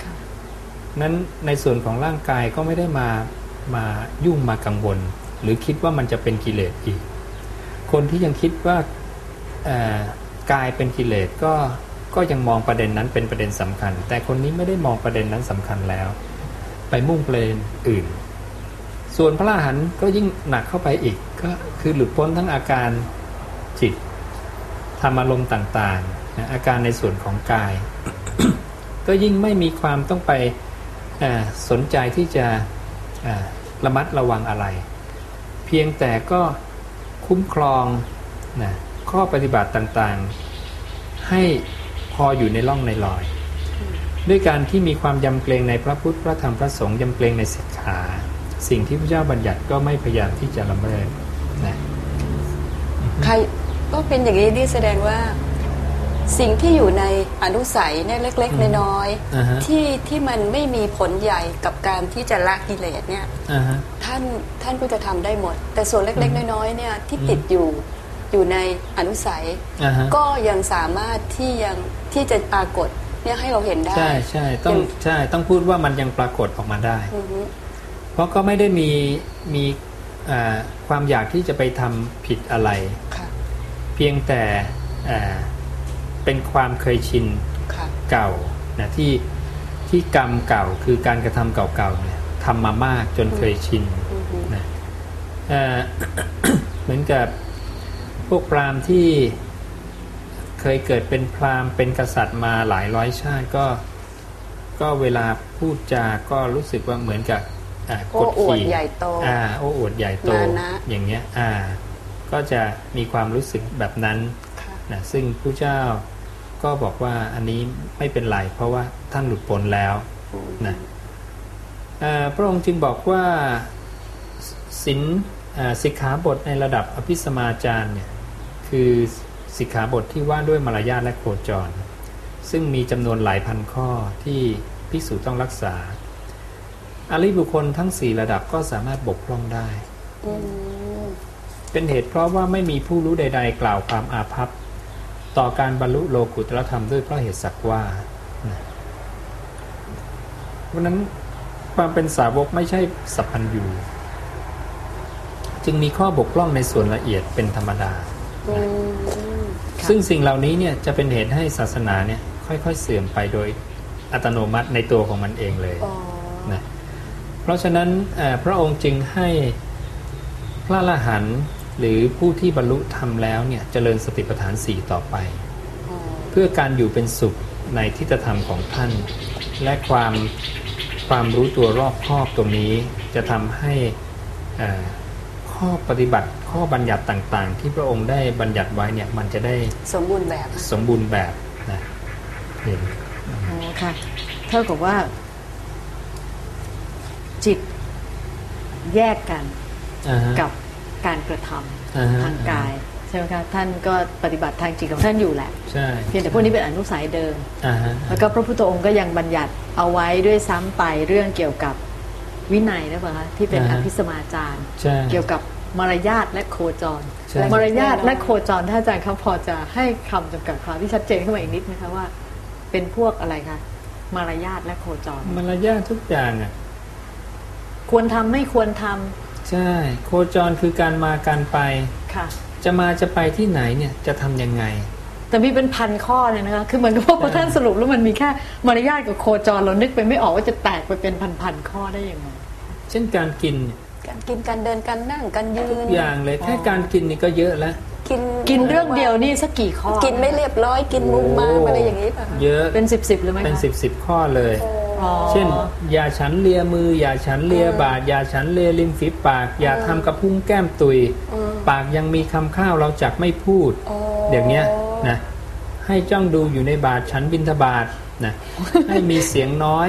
S2: นั้นในส่วนของร่างกายก็ไม่ได้มามายุ่งมากังวล หรือคิดว่ามันจะเป็นกิเลสอีก คนที่ยังคิดว่ากายเป็นกิเลสก็ก็ยังมองประเด็นนั้นเป็นประเด็นสำคัญ แต่คนนี้ไม่ได้มองประเด็นนั้นสำคัญแล้ว ไปมุ่งประเด็นอื่น ส่วนพระอรหันต์ก็ยิ่งหนักเข้าไปอีกก็คือหลุดพ้นทั้งอาการจิตธรรมอารมณ์ต่างๆอาการในส่วนของกาย ก็ยิ่งไม่มีความต้องไป สนใจที่จะระมัดระวังอะไร เพียงแต่ก็คุ้มครองนะข้อปฏิบัติต่างๆ ให้พออยู่ในร่องในรอย ด้วยการที่มีความยำเกรงในพระพุทธพระธรรมพระสงฆ์ยำเกรงในศิกขา สิ่งที่พระเจ้าบัญญัติก็ไม่พยายามที่จะละเมิดนะ
S3: ใครก็เป็นอย่างนี้นี่แสดงว่า สิ่งที่อยู่ใน อนุสัยเนี่ยเล็กๆน้อยๆที่ที่มันไม่มีผลใหญ่กับการที่จะละกิเลสเนี่ยท่านท่านก็จะทำได้หมด แต่ส่วนเล็กๆน้อยๆเนี่ยที่ติดอยู่อยู่ในอนุสัย ก็ยังสามารถที่ยังที่จะปรากฏเนี่ยให้เราเห็นได้
S2: ใช่ใช่ต้องใช่ต้องพูดว่ามันยังปรากฏออกมาได้ เพราะก็ไม่ได้มีมีความอยากที่จะไปทำผิดอะไร เพียงแต่ เป็นความเคยชินเก่านะที่ที่กรรมเก่าคือการกระทำเก่าๆเนี่ยทำมามากจนเคยชินนะเหมือนกับพวกปรามที่เคยเกิดเป็นพราหมณ์เป็นกษัตริย์มาหลายร้อยชาติก็ ก็เวลาพูดจาก็รู้สึกว่าเหมือนกับอ่า
S3: โอ้
S2: กด
S3: อวด
S2: ขี่
S3: ใหญ่โต
S2: อ่าโอ้อวดใหญ่โต
S3: มานะ
S2: อย่างเงี้ยอ่า ก็จะมีความรู้สึกแบบนั้น
S3: ค่ะ
S2: นะซึ่งผู้เจ้า ก็บอกว่าอันนี้ไม่เป็นไรเพราะว่าท่านหลุดพ้นแล้วนะเอ่อพระองค์จึงบอกว่าสินเอ่อสิกขาบทในระดับอภิสมาจารย์เนี่ยคือสิกขาบทที่ว่าด้วยมารยาทและโคจร ซึ่งมีจำนวนหลายพันข้อที่ภิกษุต้องรักษา อริบุคคลทั้งสี่ระดับก็สามารถบกพร่องได้
S3: อืม
S2: เป็นเหตุเพราะว่าไม่มีผู้รู้ใด ๆ กล่าวความอาภัพ ต่อการบรรลุโลกุตรธรรมด้วยเพราะเหตุสักว่านะเพราะฉะนั้นความเป็นสาวกไม่ใช่สัพพัญญูจึงมีข้อบกพร่องในส่วนละเอียดเป็นธรรมดา
S3: อืม
S1: ค่ะ
S2: ซึ่งสิ่งเหล่านี้เนี่ยจะเป็นเหตุให้ศาสนาเนี่ยค่อยๆเสื่อมไปโดยอัตโนมัติในตัวของมันเองเลย
S3: อ๋อ
S2: นะเพราะฉะนั้นเอ่อพระองค์จึงให้พระอรหันต์ หรือผู้ที่บรรลุธรรมแล้วเนี่ยเจริญสติปัฏฐานสี่ต่อไป
S3: อ๋อ
S2: เพื่อการอยู่เป็นสุขในทิฏฐธรรมของท่าน และความความรู้ตัวรอบครอบตรงนี้จะทำให้เอ่อข้อปฏิบัติข้อบัญญัติต่างๆ ที่พระองค์ได้บัญญัติไว้เนี่ยมันจะได้
S3: สมบูรณ์แบบ
S2: สมบูรณ์แบบนะเห็น
S1: อ๋อค่ะเท่ากับว่า จิตแยกกัน
S2: อ่าฮะ
S1: กับ การกระท
S2: อ่าฮะำ
S1: ทางกายใช่ไหมคะท่านก็ปฏิบัติทางจิตของท่านอยู่แหละ
S2: ใช่
S1: เพียงแต่พวกนี้เป็นอนุสัยเดิม
S2: อ่าฮะ
S1: แล้วก็พระพุทธองค์ก็ยังบัญญัติเอาไว้ด้วยซ้ำไปเรื่องเกี่ยวกับวินัยนะเปล่าคะที่เป็นอภิสมาจารย์
S2: ใช่
S1: เกี่ยวกับมารยาทและโคจร
S2: ใช่
S1: มารยาทและโคจรถ้าอาจารย์เขาพอจะให้คำจำกัดความที่ชัดเจนขึ้นมาอีกนิดไหมคะว่า เป็นพวกอะไรคะมารยาทและโคจร
S2: มารยาททุกอย่างอะ
S1: ควรทำไม่ควรทำ
S2: ใช่ โคจรคือการมาการไป
S1: ค่ะ
S2: จะมาจะไปที่ไหนเนี่ยจะทำยังไง
S1: แต่มีเป็นพันข้อเลยนะคะคือเหมือนกับว่าพอท่านสรุปแล้วมันมีแค่มารยาทกับโคจรเรานึกไปไม่ออกว่าจะแตกไปเป็นพันๆข้อได้ยังไง
S2: เช่นการกินเนี่ย
S3: การกินการเดินการนั่งการยืน
S2: อย่างเลยแค่การกินนี่ก็เยอะแล้ว
S3: กิน
S1: กินเรื่องเดียวนี่สักกี่ข้อ
S3: กินไม่เรียบร้อยกินมุมมามอะไรอย่างนี้ป่ะคะ
S2: เยอะ
S1: เป็นสิบสิบเลยไหมคะ
S2: เป็นสิบสิบข้อเลย
S1: อ๋อ
S2: เช่น อย่าฉันเลียมือ อย่าฉันเลียบาทอย่าฉันเลียริมฝีปาก อย่าทำกระพุ้งแก้มตุย ปากยังมีคำข้าวเราจักไม่พูด
S3: อ๋อ
S2: อย่างเนี้ยนะให้จ้องดูอยู่ในบาทฉันบินทบาทนะให้มีเสียงน้อย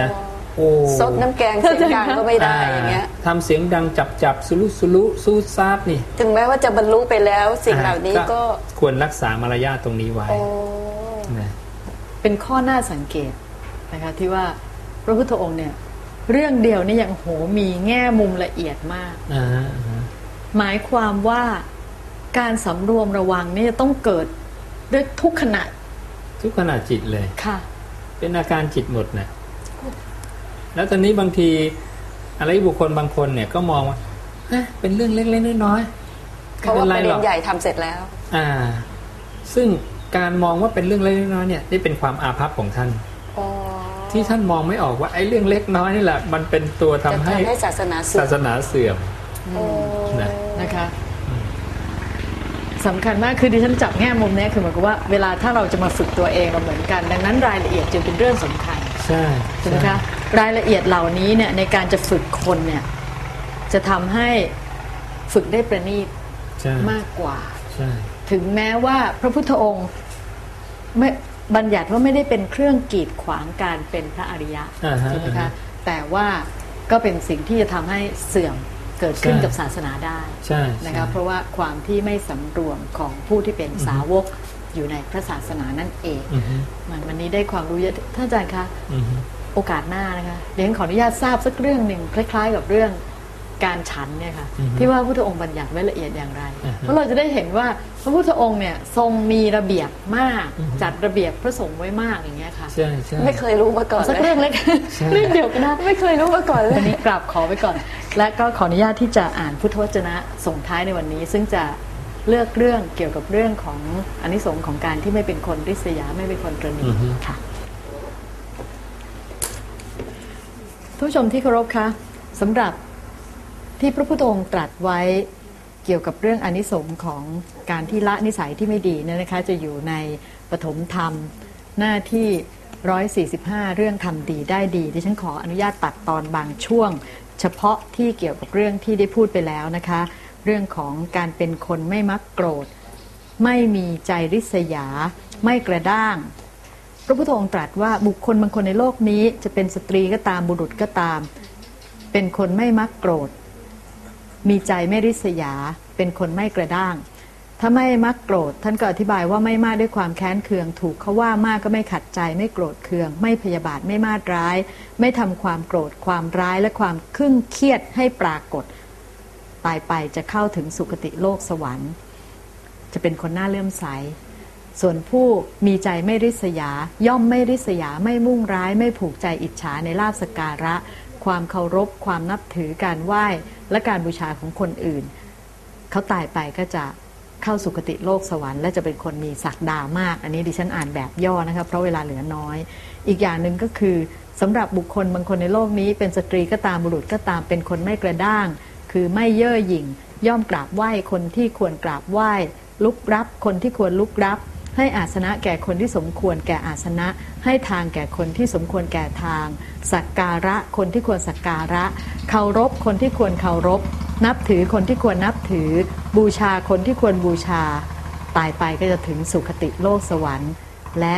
S2: นะโอ้
S3: ซดน้ำแกงเสียงดังก็ไม่ได้อย่างเงี้ย
S2: ทำเสียงดังจับจับสุลุสุลุซูดซาบนี่
S3: ถึงแม้ว่าจะบรรลุไปแล้วสิ่งเหล่านี้ก็
S2: ควรรักษามารยาทตรงนี้ไว้
S3: โอ้
S2: นะ
S1: เป็นข้อน่าสังเกต นะคะที่ว่าพระพุทธองค์เนี่ยเรื่องเดียวนี่ยังโหมีแง่มุมละเอียดมาก
S2: อ่าฮะอ่าฮะ
S1: หมายความว่าการสำรวมระวังนี่จะต้องเกิดด้วยทุกขณะ
S2: ทุกขณะจิตเลย
S1: ค่ะ
S2: เป็นอาการจิตหมดนะแล้วตอนนี้บางทีอะไรบุคคลบางคนเนี่ยก็มองว่าเอ๊ะเป็นเรื่องเล็กๆน้อยๆ
S3: เพราะว่า
S2: ไม่
S3: ประ
S2: นไร
S3: เด็
S2: หร
S3: น
S2: อก
S3: ใหญ่ทำเสร็จแล้ว
S2: อ่า ซึ่งการมองว่าเป็นเรื่องเล็กๆน้อยๆเนี่ยนี่เป็นความอาภัพของท่าน
S3: อ๋อ
S2: ที่ท่านมองไม่ออกว่าไอ้เรื่องเล็กน้อยนี่แหละ มันเป็นตัวทำ
S3: จะ
S2: ให้
S3: ทำให้ศาสนาเสื่อ
S2: ศามสนาเสื่อม
S3: โอ้
S2: นะ
S1: นะคะสำคัญมากคือดิฉันจับแง่มุมเนี้ยคือเหมือนกับว่าเวลาถ้าเราจะมาฝึกตัวเองเราเหมือนกัน ดังนั้นรายละเอียดจึงเป็นเรื่องสำคัญ
S2: ใช่
S1: ใช่ไหมคะรายละเอียดเหล่านี้เนี่ยในการจะฝึกคนเนี่ยจะทำให้ฝึกได้ประณีต
S2: ใช่
S1: มากกว่า
S2: ใช่
S1: ถึงแม้ว่าพระพุทธองค์ไม่ บัญญัติว่าไม่ได้เป็นเครื่องกีดขวางการเป็นพระอริยะ
S2: อ่าฮะ
S1: ใช่ไหม
S2: อ่า
S1: คะ
S2: ฮะ
S1: แต่ว่าก็เป็นสิ่งที่จะทำให้เสื่อมเกิดขึ้น
S2: ใช่
S1: กับศาสนาได้
S2: ใช่
S1: นะคะ
S2: ใช่
S1: เพราะว่าความที่ไม่สำรวมของผู้ที่เป็นสาวกอยู่ในพระศาสนานั่นเอง
S2: อือฮึ
S1: มันวันนี้ได้ความรู้เยอะท่านอาจารย์คะ
S2: อือฮึ
S1: โอกาสหน้านะคะเดี๋ยวฉันขออนุญาตทราบสักเรื่องหนึ่งคล้าย ๆ กับเรื่อง การฉันเนี่ยค่ะ
S2: อือฮึ
S1: ที่ว่าพระพุทธองค์บัญญัติไว้ละเอียดอย่างไร
S2: อ่าฮะ
S1: เพราะเราจะได้เห็นว่าพระพุทธองค์เนี่ยทรงมีระเบียบมาก
S2: อือฮึ
S1: จัดระเบียบพระสงฆ์ไว้มากอย่างเงี้ยค่ะ
S2: ใช่ใช่
S3: ไม่เคยรู้มาก่อน
S1: สัก
S3: เล
S1: เรื่อยงเล็ก
S2: ใช่
S1: เรื่องเดียวกันนะ
S3: ไม่เคยรู้มาก่อนเล
S1: วัน
S3: ย
S1: นี้กราบขอไว้ก่อน และก็ขออนุญาตที่จะอ่านพุทธวจนะส่งท้ายในวันนี้ ซึ่งจะเลือกเรื่องเกี่ยวกับเรื่องของอานิสงส์ของการที่ไม่เป็นคนริษยาไม่เป็นคนตรณี
S2: อือฮึ
S1: ค่ะท่านผู้ชมที่เคารพคะสำหรับ ที่พระพุทธองค์ตรัสไว้เกี่ยวกับเรื่องอนิสงค์ของการที่ละนิสัยที่ไม่ดีเนี่ยนะคะ จะอยู่ในปฐมธรรมหน้าที่ 145 เรื่องทำดีได้ดี ที่ฉันขออนุญาตตัดตอนบางช่วง เฉพาะที่เกี่ยวกับเรื่องที่ได้พูดไปแล้วนะคะ เรื่องของการเป็นคนไม่มักโกรธ ไม่มีใจริษยา ไม่กระด้าง พระพุทธองค์ตรัสว่าบุคคลบางคนในโลกนี้ จะเป็นสตรีก็ตามบุรุษก็ตาม เป็นคนไม่มักโกรธ มีใจไม่ริษยา เป็นคนไม่กระด้าง ถ้าไม่มักโกรธ ท่านก็อธิบายว่าไม่มากด้วยความแค้นเคือง ถูกเขาว่ามากก็ไม่ขัดใจ ไม่โกรธเคือง ไม่พยาบาทไม่มาดร้าย ไม่ทำความโกรธความร้ายและความครึ่งเครียดให้ปรากฏ ตายไปจะเข้าถึงสุคติโลกสวรรค์ จะเป็นคนน้าเลื่อมใสส่วนผู้มีใจไม่ริษยา ย่อมไม่ริษยาไม่มุ่งร้าย ไม่ผูกใจอิจฉาในลาบสการะ ความเคารพ ความนับถือการไหว้และการบูชาของคนอื่น เขาตายไปก็จะเข้าสุคติโลกสวรรค์และจะเป็นคนมีศักดามาก อันนี้ดิฉันอ่านแบบย่อนะคะเพราะเวลาเหลือน้อย อีกอย่างหนึ่งก็คือสำหรับบุคคลบางคนในโลกนี้ เป็นสตรีก็ตามบุรุษก็ตามเป็นคนไม่กระด้าง คือไม่เย่อหยิ่ง ย่อมกราบไหว้คนที่ควรกราบไหว้ลุกรับคนที่ควรลุกรับ ให้อาสนะแก่คนที่สมควรแก่อาสนะ ให้ทางแก่คนที่สมควรแก่ทาง สักการะคนที่ควรสักการะ เคารพคนที่ควรเคารพ นับถือคนที่ควรนับถือ บูชาคนที่ควรบูชา ตายไปก็จะถึงสุคติโลกสวรรค์ และ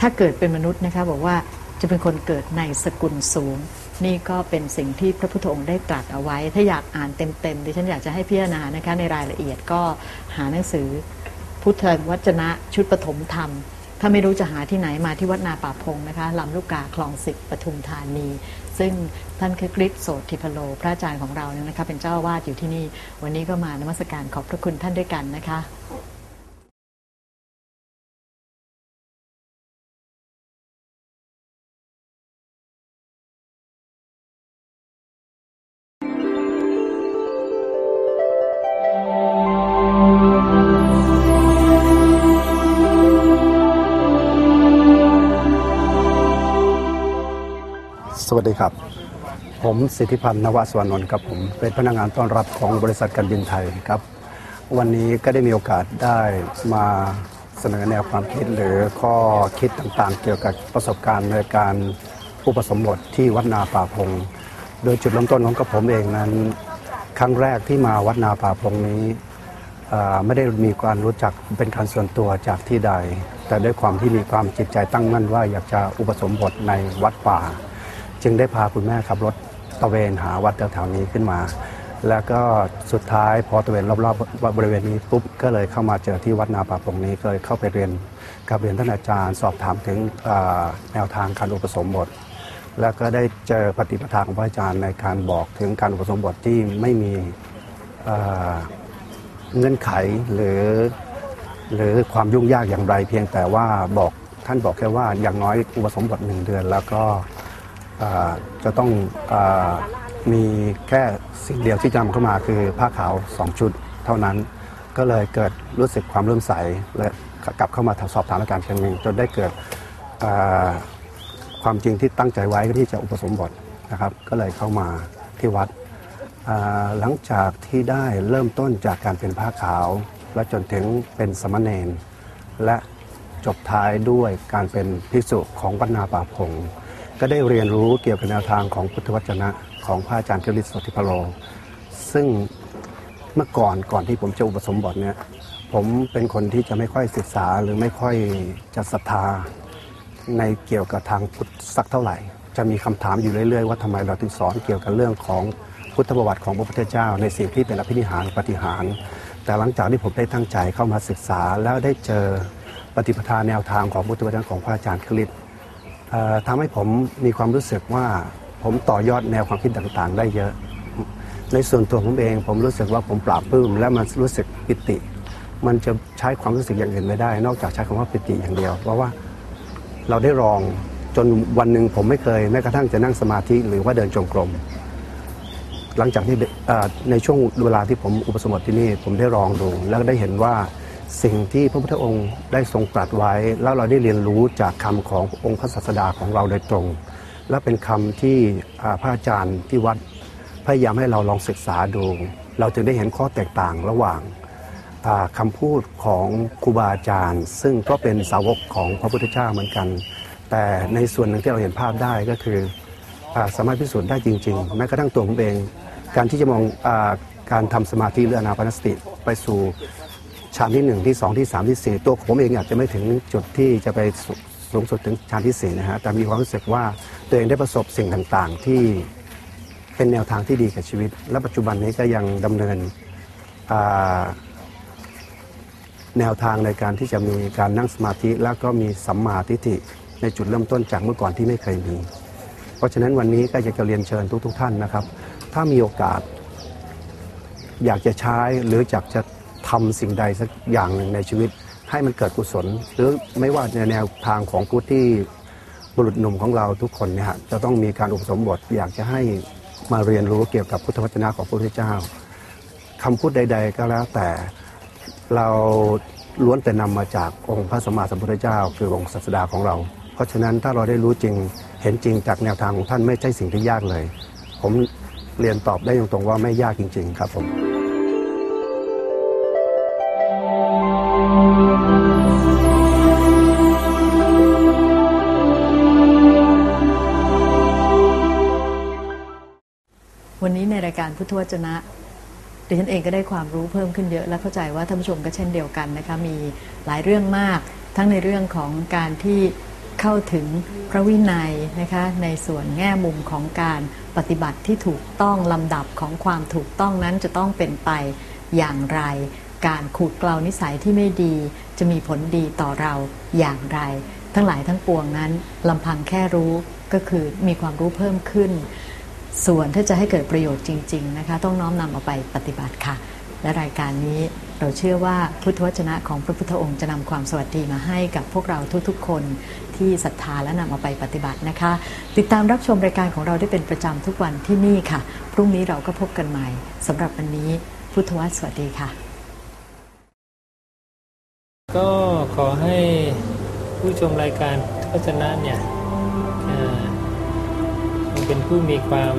S1: ถ้าเกิดเป็นมนุษย์นะคะบอกว่าจะเป็นคนเกิดในสกุลสูง นี่ก็เป็นสิ่งที่พระพุทธองค์ได้ตรัสเอาไว้ ถ้าอยากอ่านเต็มๆดิฉันอยากจะให้พิจารณานะคะในรายละเอียดก็หาหนังสือ พุทธวจนะชุดปฐมธรรม ถ้าไม่รู้จะหาที่ไหนมาที่วัดนาป่าพงนะคะลำลูกกาคลองสิบปทุมธานี ซึ่งท่านคือกริชโสติพโล พระอาจารย์ของเราเนี่ยนะคะเป็นเจ้าวาดอยู่ที่นี่ วันนี้ก็มานมัสการขอบพระคุณท่านด้วยกันนะคะ
S4: วัสดีครับ ผมสิทธิพันธ์นวสวรนนท์ครับผม เป็นพนักงานต้อนรับของบริษัทการบินไทยครับ วันนี้ก็ได้มีโอกาสได้มาเสนอแนวความคิดหรือข้อคิดต่างๆ เกี่ยวกับประสบการณ์ในการอุปสมบทที่วัดนาป่าพง โดยจุดเริ่มต้นของกับผมเองนั้น ครั้งแรกที่มาวัดนาป่าพงนี้ไม่ได้มีการรู้จักเป็นการส่วนตัวจากที่ใด แต่ด้วยความที่มีความจิตใจตั้งมั่นว่าอยากจะอุปสมบทในวัดป่า จึงได้พาคุณแม่ขับรถตะเวนหาวัดแถวๆนี้ขึ้นมา แล้วก็สุดท้ายพอตะเวนรอบๆบริเวณนี้ปุ๊บก็เลยเข้ามาเจอที่วัดนาป่าพงนี้ก็เลยเข้าไปเรียนกับเรียนท่านอาจารย์ สอบถามถึงแนวทางการอุปสมบท แล้วก็ได้เจอปฏิปทาของพระอาจารย์ในการบอกถึงการอุปสมบทที่ไม่มีเเงื่อนไขหรือ หรือความยุ่งยากอย่างไรเพียงแต่ว่าบอกท่านบอกแค่ว่าอย่างน้อยอุปสมบทหนึ่งเดือนแล้วก็ จะต้องอมีแค่สิ่งเดียวที่จำเข้ามาคือผ้าขาวสองชุดเท่านั้น ก็เลยเกิดรู้สึกความเริ่มใสและกลับเข้ามาสอบถามอาการครั้งนึงจนได้เกิดความจริงที่ตั้งใจไว้ที่จะอุปสมบทนะครับ ก็เลยเข้ามาที่วัดหลังจากที่ได้เริ่มต้นจากการเป็นผ้าขาว และจนถึงเป็นสมณเณรและจบท้ายด้วยการเป็นภิกษุของวัดนาป่าพง ก็ได้เรียนรู้เกี่ยวกับแนวทางของพุทธวจนะของพระอาจารย์เกลิศสติพโล ซึ่งเมื่อก่อนก่อนที่ผมจะอุปสมบทเนี่ยผมเป็นคนที่จะไม่ค่อยศึกษาหรือไม่ค่อยจะศรัทธาในเกี่ยวกับทางพุทธสักเท่าไหร่ จะมีคำถามอยู่เรื่อยๆ ว่าทำไมเราถึงสอนเกี่ยวกับเรื่องของพุทธประวัติของพระพุทธเจ้า ในสิ่งที่เป็นอภินิหารปฏิหาร แต่หลังจากที่ผมได้ตั้งใจเข้ามาศึกษาแล้วได้เจอปฏิปทาแนวทางของพุทธวจนะของพระอาจารย์คลิต ทำให้ผมมีความรู้สึกว่าผมต่อยอดแนวความคิดต่างๆ ได้เยอะ ในส่วนตัวผมเอง ผมรู้สึกว่าผมปราบปลื้มและมันรู้สึกปิติ มันจะใช้ความรู้สึกอย่างอื่นไม่ได้ นอกจากใช้คำว่าปิติอย่างเดียว เพราะว่าเราได้ลองจนวันหนึ่งผมไม่เคยแม้กระทั่งจะนั่งสมาธิหรือว่าเดินจงกรมหลังจากที่ในช่วงเวลาที่ผมอุปสมบทที่นี่ ผมได้ลองดูแล้วได้เห็นว่า สิ่งที่พระพุทธองค์ได้ทรงตรัสไว้ แล้วเราได้เรียนรู้จากคำขององค์พระศาสดาของเราโดยตรง และเป็นคำที่พระอาจารย์ที่วัดพยายามให้เราลองศึกษาดู เราจึงได้เห็นข้อแตกต่างระหว่างคำพูดของครูบาอาจารย์ ซึ่งก็เป็นสาวกของพระพุทธเจ้าเหมือนกัน แต่ในส่วนหนึ่งที่เราเห็นภาพได้ก็คืออสามารถพิสูจน์ได้จริง ๆ แม้กระทั่งตัวผมเอง การที่จะมองอการทำสมาธิหรืออนาปนสติไปสู่ ฌานที่ 1 ที่ 2 ที่ 3 ที่ 4 ตัวผมเองอาจจะไม่ถึงจุดที่จะไปสูงสุดถึงฌานที่ 4 นะฮะ แต่มีความรู้สึกว่าตัวเองได้ประสบสิ่งต่างๆ ที่เป็นแนวทางที่ดีกับชีวิต และปัจจุบันนี้ก็ยังดำเนินแนวทางในการที่จะมีการนั่งสมาธิ แล้วก็มีสัมมาทิฏฐิในจุดเริ่มต้นจากเมื่อก่อนที่ไม่เคยมี เพราะฉะนั้นวันนี้ก็อยากจะเรียนเชิญทุกๆทท่านนะครับ ถ้ามีโอกาส อยากจะใช้หรืออยากจะ ทำสิ่งใดสักอย่างหนึ่งในชีวิต ให้มันเกิดกุศล หรือไม่ว่าในแนวทางของผู้ที่บุรุษหนุ่มของเราทุกคนเนี่ยจะต้องมีการอุปสมบทอยากจะให้มาเรียนรู้เกี่ยวกับพุทธวจนะของพระพุทธเจ้าคำพูดใด ๆ ก็แล้วแต่เราล้วนแต่นำมาจากองค์พระสัมมาสัมพุทธเจ้า คือองค์ศาสดาของเรา เพราะฉะนั้นถ้าเราได้รู้จริงเห็นจริงจากแนวทางของท่านไม่ใช่สิ่งที่ยากเลย ผมเรียนตอบได้ตรงๆว่าไม่ยากจริง ๆ ครับผม
S1: พุทธวจนะดิฉันเองก็ได้ความรู้เพิ่มขึ้นเยอะ และเข้าใจว่าท่านผู้ชมก็เช่นเดียวกันนะคะมีหลายเรื่องมาก ทั้งในเรื่องของการที่เข้าถึงพระวินัยนะคะในส่วนแง่มุมของการปฏิบัติที่ถูกต้องลำดับของความถูกต้องนั้นจะต้องเป็นไปอย่างไร การขูดเกลานิสัยที่ไม่ดี จะมีผลดีต่อเราอย่างไร ทั้งหลายทั้งปวงนั้นลำพังแค่รู้ก็คือมีความรู้เพิ่มขึ้น ส่วนถ้าจะให้เกิดประโยชน์จริง ๆ นะคะ ต้องน้อมนำเอาไปปฏิบัติค่ะ และรายการนี้เราเชื่อว่าพุทธวจนะของพระพุทธองค์จะนำความสวัสดีมาให้กับพวกเราทุกๆ คนที่ศรัทธาและนำเอาไปปฏิบัตินะคะ ติดตามรับชมรายการของเราได้เป็นประจำทุกวันที่นี่ค่ะ พรุ่งนี้เราก็พบกันใหม่สำหรับวันนี้พุทธวสวัสดีค่ะ
S2: ก็ขอให้ผู้ชมรายการพุทธวจนะเนี่ย เป็นผู้มีความ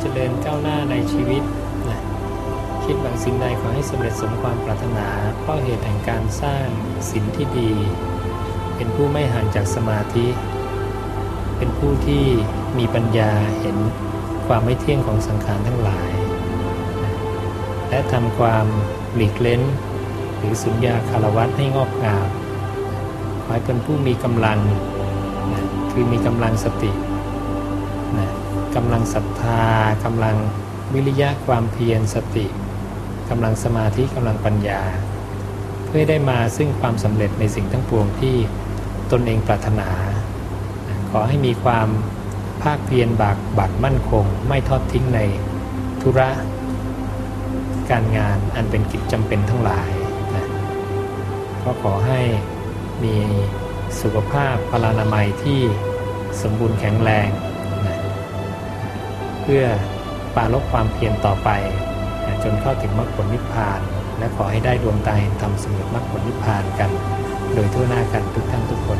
S2: เจริญก้าวหน้าในชีวิตนะคิดบางสิ่งใดขอให้สำเร็จสมความปรารถนาเพราะเหตุแห่งการสร้างศีลที่ดี เป็นผู้ไม่ห่างจากสมาธิ เป็นผู้ที่มีปัญญาเห็นความไม่เที่ยงของสังขารทั้งหลาย และทำความหลีกเล้น หรือสุญญาคารวัตให้งอกงามขอให้เป็นผู้มีกำลัง คือมีกำลังสติ กำลังศรัทธากำลังวิริยะความเพียรสติกำลังสมาธิกำลังปัญญา เพื่อได้มาซึ่งความสำเร็จในสิ่งทั้งปวงที่ตนเองปรารถนา ขอให้มีความภาคเพียรบากบักมั่นคง ไม่ทอดทิ้งในธุระการงานอันเป็นกิจจำเป็นทั้งหลายนะก็ขอให้มีสุขภาพพลานามัยที่สมบูรณ์แข็งแรง เพื่อปาลบความเพียรต่อไป จนเข้าถึงมรรคผลนิพพาน และขอให้ได้ดวงตาเห็นธรรมสมุดมรรคผลนิพพานกัน โดยทั่วหน้ากันทุกท่านทุกคน